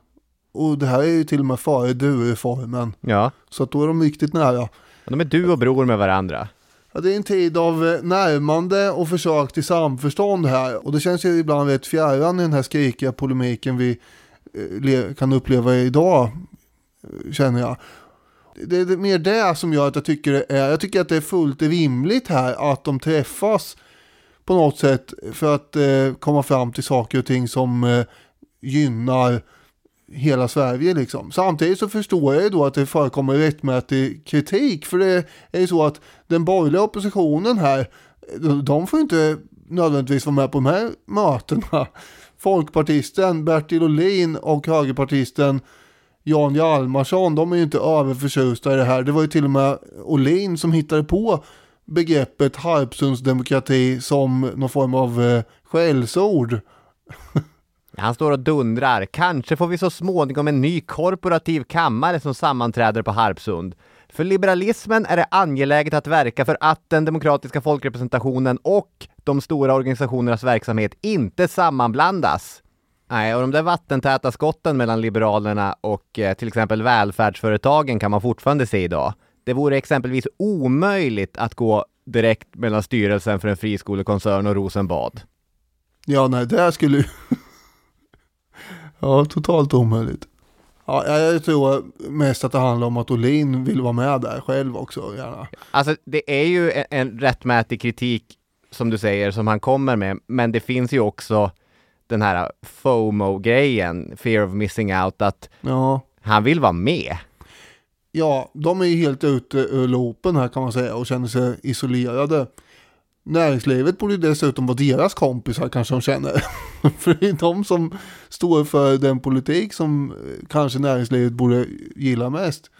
Och det här är ju till och med före du-reformen. Ja, Så att då är de riktigt nära. de är du och bror med varandra. Ja, det är en tid av eh, närmande och försök till samförstånd här. Och det känns ju ibland rätt fjärran i den här skrikiga polemiken vi eh, kan uppleva idag, eh, känner jag. Det är mer det som gör att jag tycker det är, jag tycker att det är fullt rimligt här att de träffas på något sätt för att eh, komma fram till saker och ting som eh, gynnar hela Sverige liksom. Samtidigt så förstår jag ju då att det förekommer rättmätig kritik för det är ju så att den borgerliga oppositionen här, de- de får ju inte nödvändigtvis vara med på de här mötena. Folkpartisten Bertil Ohlin och högerpartisten Jan Hjalmarsson, de är ju inte överförtjusta i det här. Det var ju till och med Ohlin som hittade på begreppet Harpsundsdemokrati som någon form av eh, skällsord. Han står och dundrar. Kanske får vi så småningom en ny korporativ kammare som sammanträder på Harpsund. För liberalismen är det angeläget att verka för att den demokratiska folkrepresentationen och de stora organisationernas verksamhet inte sammanblandas. Nej, och de där vattentäta skotten mellan Liberalerna och eh, till exempel välfärdsföretagen kan man fortfarande se idag. Det vore exempelvis omöjligt att gå direkt mellan styrelsen för en friskolekoncern och Rosenbad. Ja, nej, det skulle ju... ja, totalt omöjligt. Ja, jag tror mest att det handlar om att Olin vill vara med där själv också, gärna. Alltså det är ju en, en rättmätig kritik som du säger som han kommer med, men det finns ju också den här FOMO-grejen, fear of missing out, att Ja. han vill vara med. ja, de är ju helt ute ur loopen här kan man säga och känner sig isolerade. Näringslivet borde dessutom vara deras kompisar kanske de känner. för det är de som står för den politik som eh, kanske näringslivet borde gilla mest.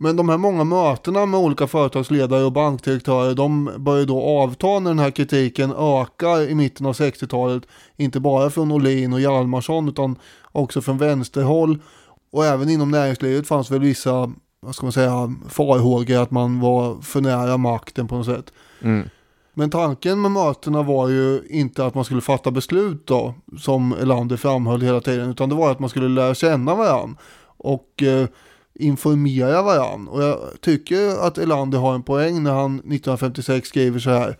Men de här många mötena med olika företagsledare och bankdirektörer de börjar då avta när den här kritiken ökar i mitten av 60-talet. Inte bara från Olin och Hjalmarsson utan också från vänsterhåll. Och även inom näringslivet fanns väl vissa, vad ska man säga, farhågor att man var för nära makten på något sätt. Mm. Men tanken med mötena var ju inte att man skulle fatta beslut då, som Elander framhöll hela tiden, utan det var att man skulle lära känna varandra och eh, informera varandra. Och jag tycker att Elander har en poäng när han 1956 skriver så här.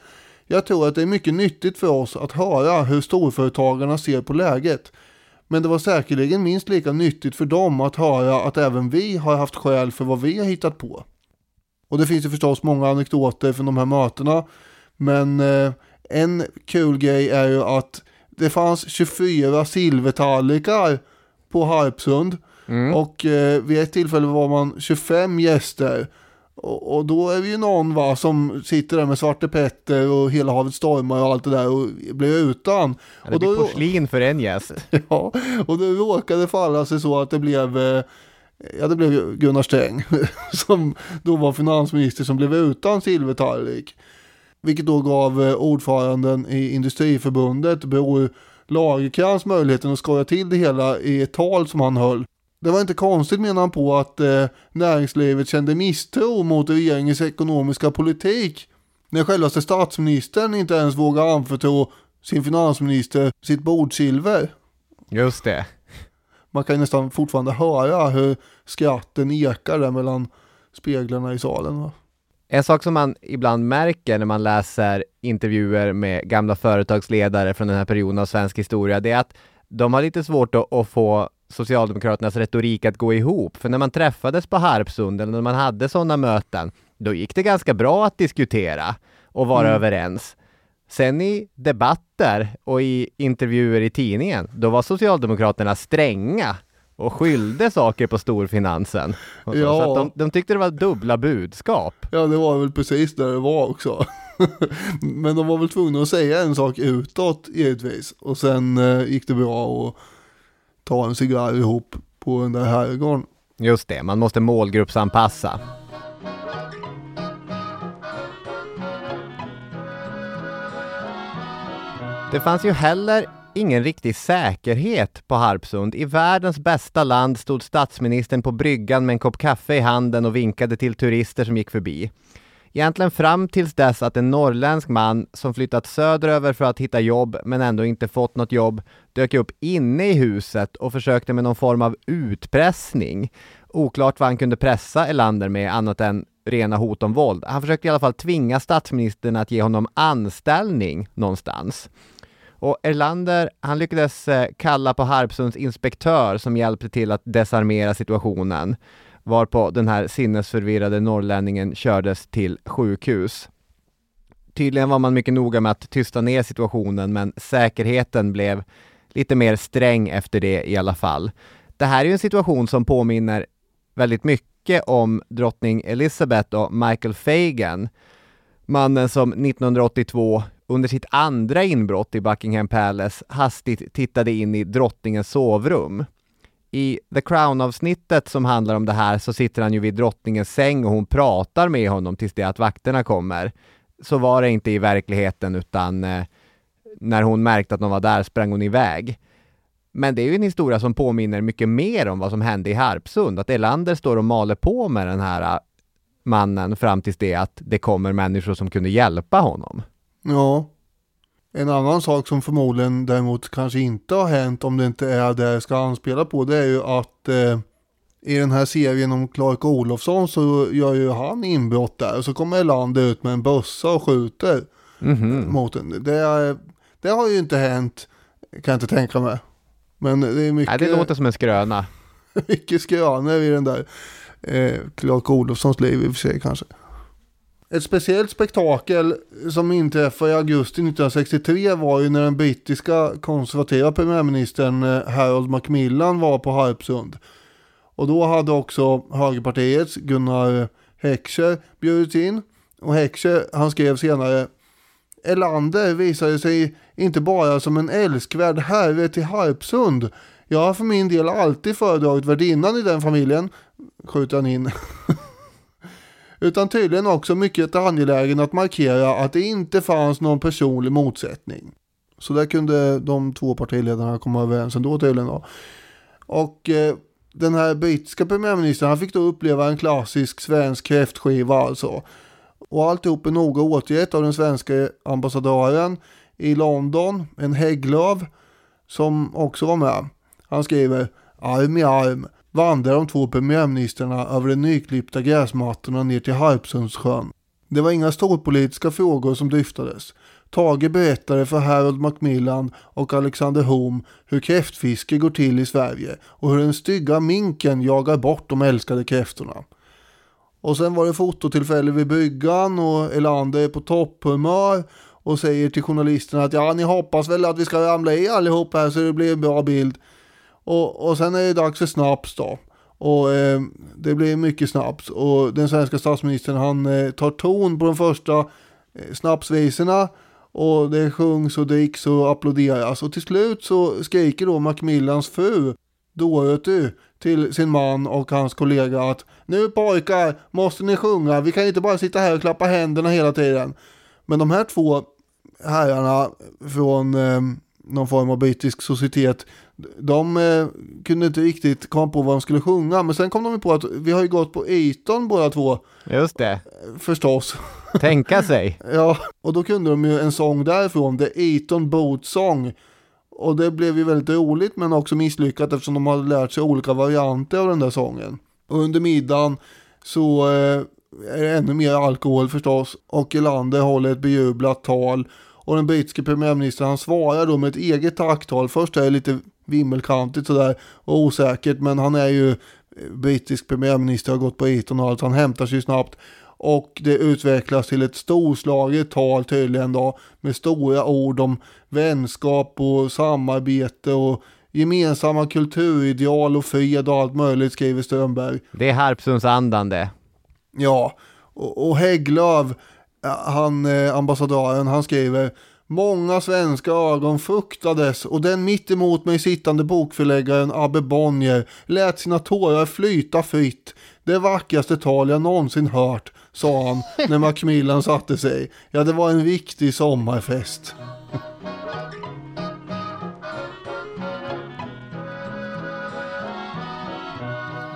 Jag tror att det är mycket nyttigt för oss att höra hur storföretagarna ser på läget. Men det var säkerligen minst lika nyttigt för dem att höra att även vi har haft skäl för vad vi har hittat på. Och det finns ju förstås många anekdoter från de här mötena. Men eh, en kul grej är ju att det fanns 24 silvertallrikar på Harpsund. Och eh, vid ett tillfälle var man 25 gäster. Och, och då är det ju någon va, som sitter där med Svarte Petter och Hela havet stormar och allt det där och blir utan. Ja, det och blir porslin för en gäst. Ja, och det råkade falla sig så att det blev, eh, ja det blev Gunnar Sträng som då var finansminister som blev utan silvertallrik. Vilket då gav eh, ordföranden i Industriförbundet Bror Lagercrantz möjligheten att skoja till det hela i ett tal som han höll. Det var inte konstigt menar han på att eh, näringslivet kände misstro mot regeringens ekonomiska politik när självaste statsministern inte ens vågar anförtro sin finansminister sitt bordsilver. Just det. Man kan nästan fortfarande höra hur skratten ekar där mellan speglarna i salen. Va? En sak som man ibland märker när man läser intervjuer med gamla företagsledare från den här perioden av svensk historia, det är att de har lite svårt att, att få Socialdemokraternas retorik att gå ihop. För när man träffades på Harpsund eller när man hade sådana möten, då gick det ganska bra att diskutera och vara Mm. överens. Sen i debatter och i intervjuer i tidningen, då var Socialdemokraterna stränga och skyllde saker på storfinansen. Så, Ja. så de, de tyckte det var dubbla budskap. Ja, det var väl precis där det var också. Men de var väl tvungna att säga en sak utåt givetvis. Och sen eh, gick det bra att ta en cigarr ihop på den där herrgården. Just det, man måste målgruppsanpassa. Det fanns ju heller ingen riktig säkerhet på Harpsund. I världens bästa land stod statsministern på bryggan med en kopp kaffe i handen och vinkade till turister som gick förbi. Egentligen fram tills dess att en norrländsk man som flyttat söderöver för att hitta jobb men ändå inte fått något jobb dök upp inne i huset och försökte med någon form av utpressning. Oklart vad han kunde pressa Elander med annat än rena hot om våld. Han försökte i alla fall tvinga statsministern att ge honom anställning någonstans. Och Erlander, han lyckades eh, kalla på Harpsunds inspektör som hjälpte till att desarmera situationen, varpå den här sinnesförvirrade norrlänningen kördes till sjukhus. Tydligen var man mycket noga med att tysta ner situationen, men säkerheten blev lite mer sträng efter det i alla fall. Det här är ju en situation som påminner väldigt mycket om drottning Elizabeth och Michael Fagan, mannen som 1982 under sitt andra inbrott i Buckingham Palace hastigt tittade in i drottningens sovrum. I The Crown-avsnittet som handlar om det här så sitter han ju vid drottningens säng och hon pratar med honom tills det att vakterna kommer. Så var det inte i verkligheten utan eh, när hon märkte att någon var där sprang hon iväg. Men det är ju en historia som påminner mycket mer om vad som hände i Harpsund, att Elander står och maler på med den här eh, mannen fram tills det att det kommer människor som kunde hjälpa honom. Ja. En annan sak som förmodligen däremot kanske inte har hänt om det inte är det jag ska anspela på det är ju att eh, i den här serien om Clark Olofsson så gör ju han inbrott där och så kommer Elander ut med en bössa och skjuter Mhm. mot en. Det, det har ju inte hänt kan jag inte tänka mig. Men det är mycket, Nej, det låter som en skröna. mycket skrönor i den där eh, Clark Olofssons liv i och för sig kanske. Ett speciellt spektakel som inträffade i augusti 1963 var ju när den brittiska konservativa premiärministern eh, Harold Macmillan var på Harpsund. Och då hade också högerpartiets Gunnar Heckscher bjudits in. Och Heckscher han skrev senare Elander visade sig inte bara som en älskvärd herre till Harpsund. Jag har för min del alltid föredragit värdinnan i den familjen, skjuter han in. Utan tydligen också mycket angelägen att markera att det inte fanns någon personlig motsättning. Så där kunde de två partiledarna komma överens ändå tydligen då. Och eh, den här brittiska premiärministern han fick då uppleva en klassisk svensk kräftskiva alltså. Och alltihop är noga återgett av den svenska ambassadören i London, en Hägglöf, som också var med. Han skriver arm i arm vandrar de två premiärministrarna över de nyklippta gräsmattorna ner till Harpsundssjön. Det var inga storpolitiska frågor som dryftades. Tage berättade för Harold Macmillan och Alexander Holm hur kräftfiske går till i Sverige och hur den stygga minken jagar bort de älskade kräftorna. Och sen var det fototillfälle vid bryggan och Elander är på topphumör och säger till journalisterna att ja, ni hoppas väl att vi ska ramla i allihop här så det blir en bra bild. Och, och sen är det dags för snaps då. Och eh, det blir mycket snaps och den svenska statsministern han eh, tar ton på de första eh, snapsvisorna och det sjungs och dricks och applåderas och till slut så skriker då Macmillans fru Dorothy till sin man och hans kollega att nu pojkar måste ni sjunga, vi kan inte bara sitta här och klappa händerna hela tiden. Men de här två herrarna från eh, någon form av brittisk societet, de eh, kunde inte riktigt komma på vad de skulle sjunga. Men sen kom de på att vi har ju gått på Eton båda två, Just det. förstås. Tänka sig. Ja, och då kunde de ju en sång därifrån, The Eton Boat Song. Och det blev ju väldigt roligt men också misslyckat eftersom de hade lärt sig olika varianter av den där sången. Och under middagen så eh, är det ännu mer alkohol förstås och Erlander håller ett bejublat tal. Och den brittiske premiärministern han svarar då med ett eget tacktal. Först är det lite vimmelkantigt sådär och osäkert men han är ju eh, brittisk premiärminister har gått på Eton och allt han hämtar sig snabbt. Och det utvecklas till ett storslaget tal tydligen då med stora ord om vänskap och samarbete och gemensamma kulturideal och fred och allt möjligt skriver Strömberg. Det är Harpsundsandande. Ja, och, och Hägglöf, ja, han eh, ambassadören, han skriver Många svenska ögon fuktades och den mitt emot mig sittande bokförläggaren Abbe Bonnier lät sina tårar flyta fritt. Det vackraste tal jag någonsin hört, sa han när Macmillan satte sig. Ja, det var en riktig sommarfest.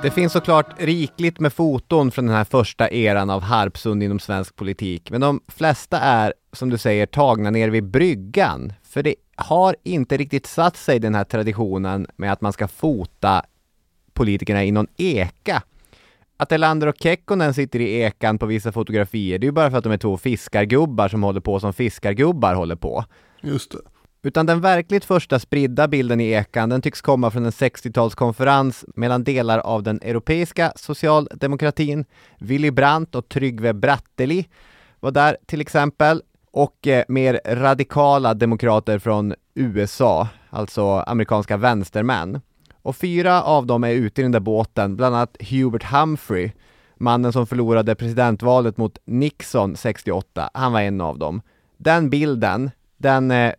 Det finns såklart rikligt med foton från den här första eran av Harpsund inom svensk politik, men de flesta är, som du säger, tagna ner vid bryggan. För det har inte riktigt satt sig den här traditionen med att man ska fota politikerna i någon eka. Att Elander och Kekkonen sitter i ekan på vissa fotografier, det är ju bara för att de är två fiskargubbar som håller på som fiskargubbar håller på. Just det. Utan den verkligt första spridda bilden i ekan, den tycks komma från en 60-talskonferens mellan delar av den europeiska socialdemokratin. Willy Brandt och Tryggve Bratteli var där till exempel. Och eh, mer radikala demokrater från USA, alltså amerikanska vänstermän. Och fyra av dem är ute i den där båten, bland annat Hubert Humphrey, mannen som förlorade presidentvalet mot Nixon 68. Han var en av dem. Den bilden, den eh,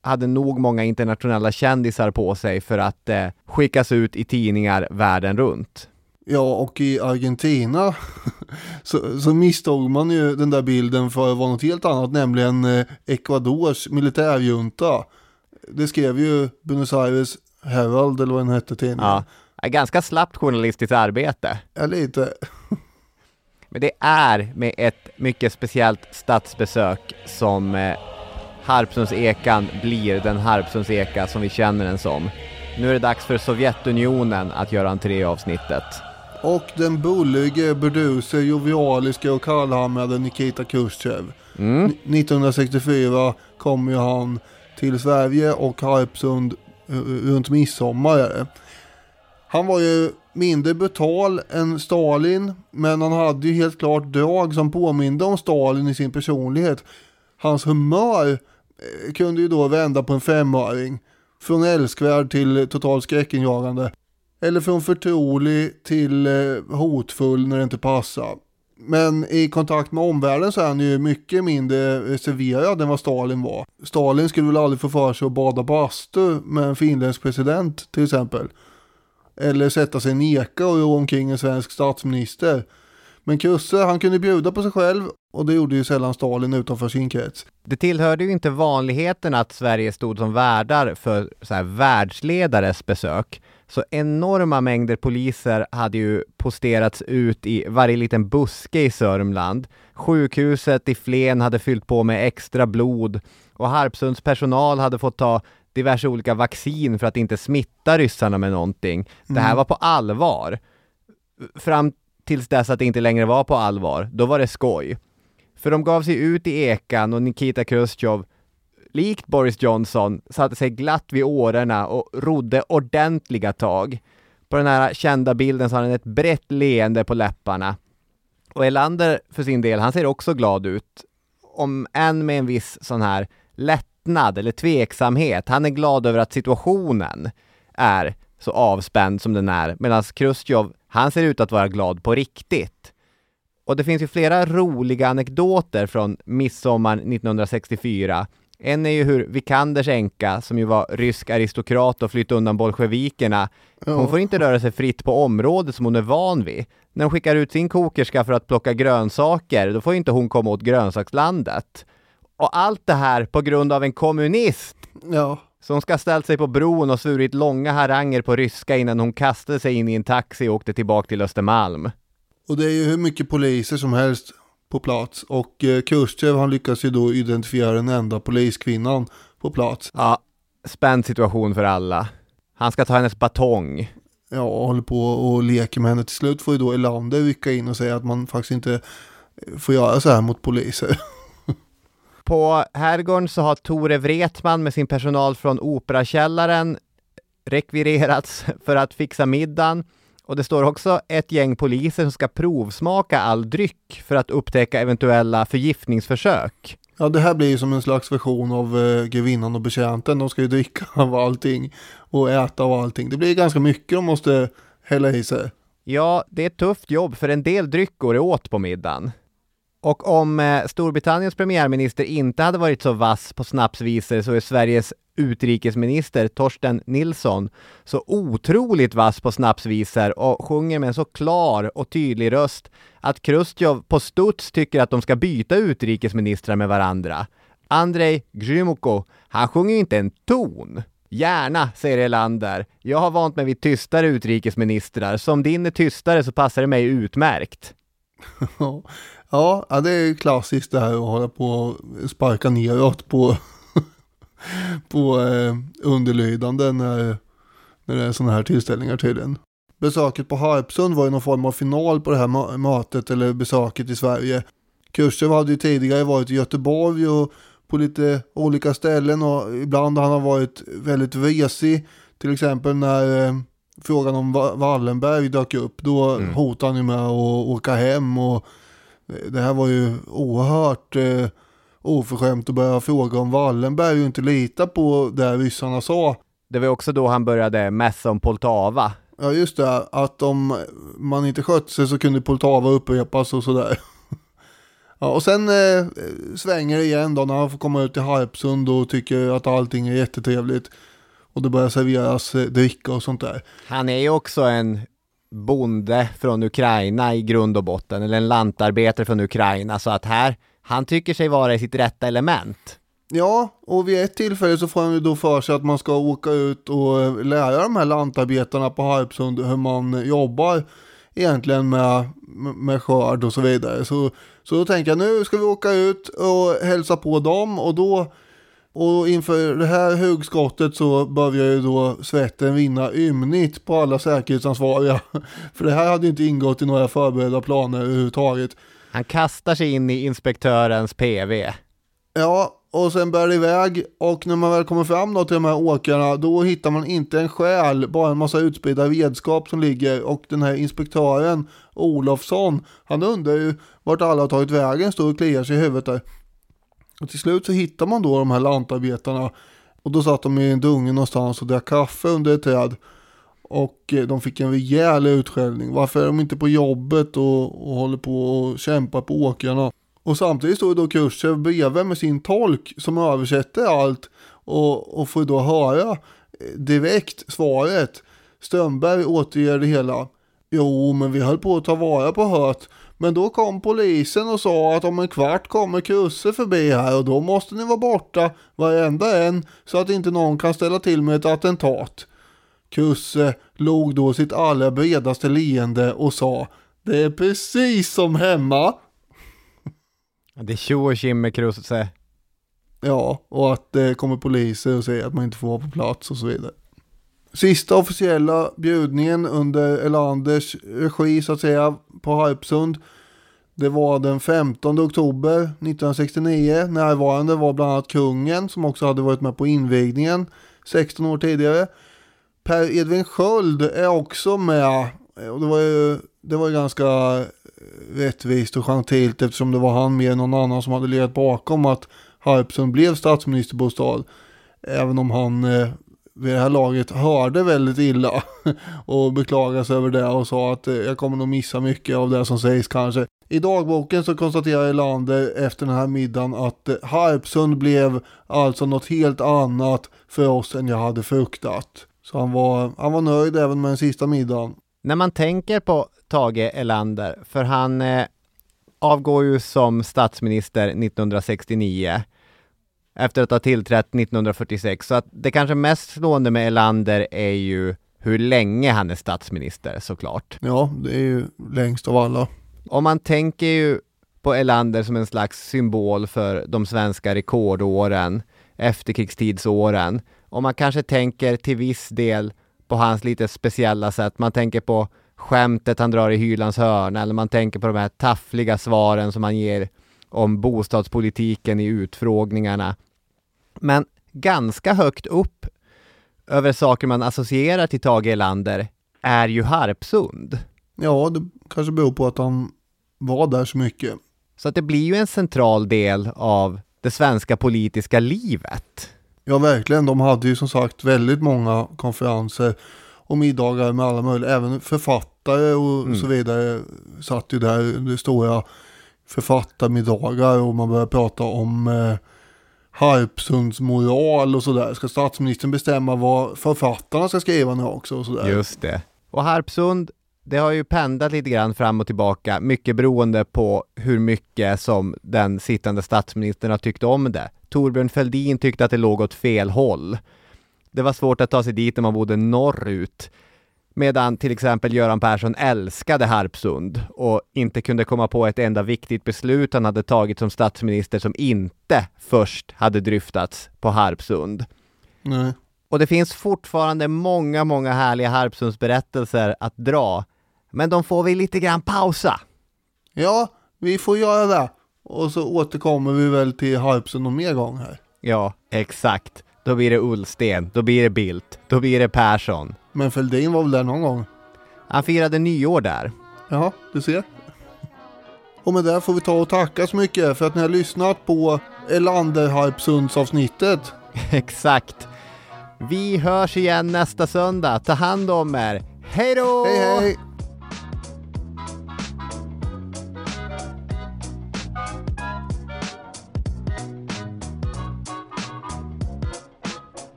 hade nog många internationella kändisar på sig för att eh, skickas ut i tidningar världen runt. Ja, och i Argentina så, så misstog man ju den där bilden för att vara något helt annat, nämligen eh, Ecuadors militärjunta. Det skrev ju Buenos Aires Herald, eller vad den hette tidningen. Ja, ganska slappt journalistiskt arbete. Ja, lite. Men det är med ett mycket speciellt statsbesök som eh, Harpsundsekan blir den Harpsundseka som vi känner den som. Nu är det dags för Sovjetunionen att göra entré i avsnittet. Och den bullige, burduse, jovialiska och kallhamrade Nikita Khrushchev. Mm. N- 1964 kom ju han till Sverige och Harpsund eh, runt midsommar. Han var ju mindre brutal än Stalin, men han hade ju helt klart drag som påminde om Stalin i sin personlighet. Hans humör Eh, kunde ju då vända på en femöring. Från älskvärd till totalt skräckinjagande. Eller från förtrolig till eh, hotfull när det inte passar. Men i kontakt med omvärlden så är han ju mycket mindre eh, reserverad än vad Stalin var. Stalin skulle väl aldrig få för sig att bada bastu med en finländsk president till exempel. Eller sätta sig i en eka och ro omkring en svensk statsminister. Men Kusse, han kunde bjuda på sig själv och det gjorde ju sällan Stalin utanför sin krets. Det tillhörde ju inte vanligheten att Sverige stod som värdar för så här världsledares besök. Så enorma mängder poliser hade ju posterats ut i varje liten buske i Sörmland. Sjukhuset i Flen hade fyllt på med extra blod och Harpsunds personal hade fått ta diverse olika vaccin för att inte smitta ryssarna med någonting. Det här var på allvar. Fram tills dess att det inte längre var på allvar, då var det skoj. För de gav sig ut i ekan och Nikita Khrushchev, likt Boris Johnson, satte sig glatt vid årorna och rodde ordentliga tag. På den här kända bilden så har han ett brett leende på läpparna. Och Elander för sin del, han ser också glad ut. Om än med en viss sån här lättnad eller tveksamhet. Han är glad över att situationen är så avspänd som den är, medan Khrushchev, han ser ut att vara glad på riktigt. Och det finns ju flera roliga anekdoter från midsommar 1964. En är ju hur Vikanders änka, som ju var rysk aristokrat och flytt undan bolsjevikerna, hon får inte röra sig fritt på området som hon är van vid. När hon skickar ut sin kokerska för att plocka grönsaker, då får inte hon komma åt grönsakslandet. Och allt det här på grund av en kommunist Ja, som ska ha ställt sig på bron och svurit långa haranger på ryska innan hon kastade sig in i en taxi och åkte tillbaka till Östermalm. och det är ju hur mycket poliser som helst på plats. Och eh, Khrushchev han lyckas ju då identifiera den enda poliskvinnan på plats. Ja, spänd situation för alla. Han ska ta hennes batong. Ja, och håller på och leker med henne. Till slut får ju då Elander rycka in och säga att man faktiskt inte får göra så här mot poliser. På herrgården så har Tore Wretman med sin personal från Operakällaren rekvirerats för att fixa middagen. Och det står också ett gäng poliser som ska provsmaka all dryck för att upptäcka eventuella förgiftningsförsök. Ja, det här blir ju som en slags version av eh, grevinnan och betjänten. De ska ju dricka av allting och äta av allting. Det blir ganska mycket de måste hälla i sig. Ja, det är ett tufft jobb för en del dryck går det åt på middagen. Och om eh, Storbritanniens premiärminister inte hade varit så vass på snapsvisor så är Sveriges utrikesminister Torsten Nilsson så otroligt vass på snapsvisor och sjunger med en så klar och tydlig röst att Krustjov på studs tycker att de ska byta utrikesministrar med varandra. Andrei Grymyko, han sjunger ju inte en ton. Gärna, säger Elander. Jag har vant mig vid tystare utrikesministrar. Som din är tystare så passar det mig utmärkt. Ja, det är klassiskt det här att hålla på och sparka neråt på, på eh, underlydande när, när det är sådana här tillställningar tydligen. Besöket på Harpsund var ju någon form av final på det här mötet eller besöket i Sverige. Khrushchev hade ju tidigare varit i Göteborg och på lite olika ställen och ibland har han varit väldigt vresig. Till exempel när eh, frågan om Wallenberg dök upp. Då Mm. hotade han ju med att åka hem och det här var ju oerhört eh, oförskämt att börja fråga om Wallenberg och inte lita på det ryssarna sa. Det var också då han började mässa om Poltava. Ja just det, att om man inte skötte sig så kunde Poltava upprepas och sådär. Ja, och sen eh, svänger det igen då när han får komma ut till Harpsund och tycker att allting är jättetrevligt. Och det börjar serveras eh, dricka och sånt där. Han är ju också en bonde från Ukraina i grund och botten, eller en lantarbetare från Ukraina, så att här, han tycker sig vara i sitt rätta element. Ja, och vid ett tillfälle så får han ju då för sig att man ska åka ut och lära de här lantarbetarna på Harpsund hur man jobbar egentligen med, med skörd och så vidare. Så, så då tänker jag nu ska vi åka ut och hälsa på dem och då och inför det här hugskottet så börjar ju då svetten vinna ymnigt på alla säkerhetsansvariga. För det här hade ju inte ingått i några förberedda planer överhuvudtaget. Han kastar sig in i inspektörens PV. Ja, och sen bär det iväg och när man väl kommer fram då till de här åkarna då hittar man inte en själ, bara en massa utspridda redskap som ligger och den här inspektören Olofsson, han undrar ju vart alla har tagit vägen, står och kliar sig i huvudet där. Och till slut så hittar man då de här lantarbetarna och då satt de i en dunge någonstans och drack kaffe under ett träd. Och eh, de fick en rejäl utskällning. Varför är de inte på jobbet och, och håller på och kämpar på åkrarna? Och samtidigt står då Khrushchev bredvid med sin tolk som översätter allt och, och får då höra eh, direkt svaret. Strömberg återger det hela. Jo, men vi höll på att ta vara på hört. Men då kom polisen och sa att om en kvart kommer Krusse förbi här och då måste ni vara borta varenda en så att inte någon kan ställa till med ett attentat. Kusse log då sitt allra bredaste leende och sa Det är precis som hemma. Det är tjo och tjim med Krusse. Ja, och att det kommer poliser och säger att man inte får vara på plats och så vidare. Sista officiella bjudningen under Elanders regi så att säga på Harpsund. Det var den 15 oktober 1969. Närvarande var bland annat kungen som också hade varit med på invigningen 16 år tidigare. Per Edvin Sköld är också med. Och det var ju, det var ju ganska eh, rättvist och gentilt eftersom det var han mer än någon annan som hade legat bakom att Harpsund blev statsministerbostad. Även om han eh, vid det här laget hörde väldigt illa och beklagade sig över det och sa att eh, jag kommer nog missa mycket av det som sägs kanske. I dagboken så konstaterar Elander efter den här middagen att eh, Harpsund blev alltså något helt annat för oss än jag hade fruktat. Så han var, han var nöjd även med den sista middagen. När man tänker på Tage Erlander, för han eh, avgår ju som statsminister 1969 efter att ha tillträtt 1946. Så att det kanske mest slående med Elander är ju hur länge han är statsminister såklart. Ja, det är ju längst av alla. Om man tänker ju på Elander som en slags symbol för de svenska rekordåren, efterkrigstidsåren. Och man kanske tänker till viss del på hans lite speciella sätt. Man tänker på skämtet han drar i Hylands hörna eller man tänker på de här taffliga svaren som han ger om bostadspolitiken i utfrågningarna. Men ganska högt upp över saker man associerar till Tage Erlander är ju Harpsund. Ja, det kanske beror på att han var där så mycket. Så att det blir ju en central del av det svenska politiska livet. Ja, verkligen. De hade ju som sagt väldigt många konferenser och middagar med alla möjliga, även författare och Mm. så vidare satt ju där. Det stora författarmiddagar och man börjar prata om eh, Harpsunds moral och sådär. Ska statsministern bestämma vad författarna ska skriva nu också och sådär? Just det. Och Harpsund, det har ju pendlat lite grann fram och tillbaka, mycket beroende på hur mycket som den sittande statsministern har tyckt om det. Torbjörn Fälldin tyckte att det låg åt fel håll. Det var svårt att ta sig dit när man bodde norrut. Medan till exempel Göran Persson älskade Harpsund och inte kunde komma på ett enda viktigt beslut han hade tagit som statsminister som inte först hade dryftats på Harpsund. Nej. Och det finns fortfarande många, många härliga Harpsundsberättelser att dra. Men de får vi lite grann pausa. Ja, vi får göra det. Och så återkommer vi väl till Harpsund någon mer gång här. Ja, exakt. Då blir det Ullsten, då blir det Bildt, då blir det Persson. Men Fälldin var väl där någon gång? Han firade nyår där. Ja, du ser. Och med det får vi ta och tacka så mycket för att ni har lyssnat på Elander Harpsunds avsnittet. Exakt. Vi hörs igen nästa söndag. Ta hand om er. Hej då! Hej hej!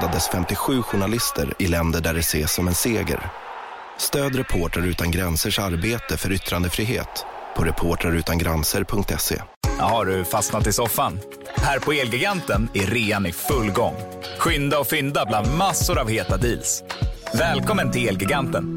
Dödades 57 journalister i länder där det ses som en seger. Stöd Reportrar utan gränsers arbete för yttrandefrihet på reportrarutangranser.se. Har du fastnat i soffan? Här på Elgiganten är rean i full gång. Skynda och fynda bland massor av heta deals. Välkommen till Elgiganten,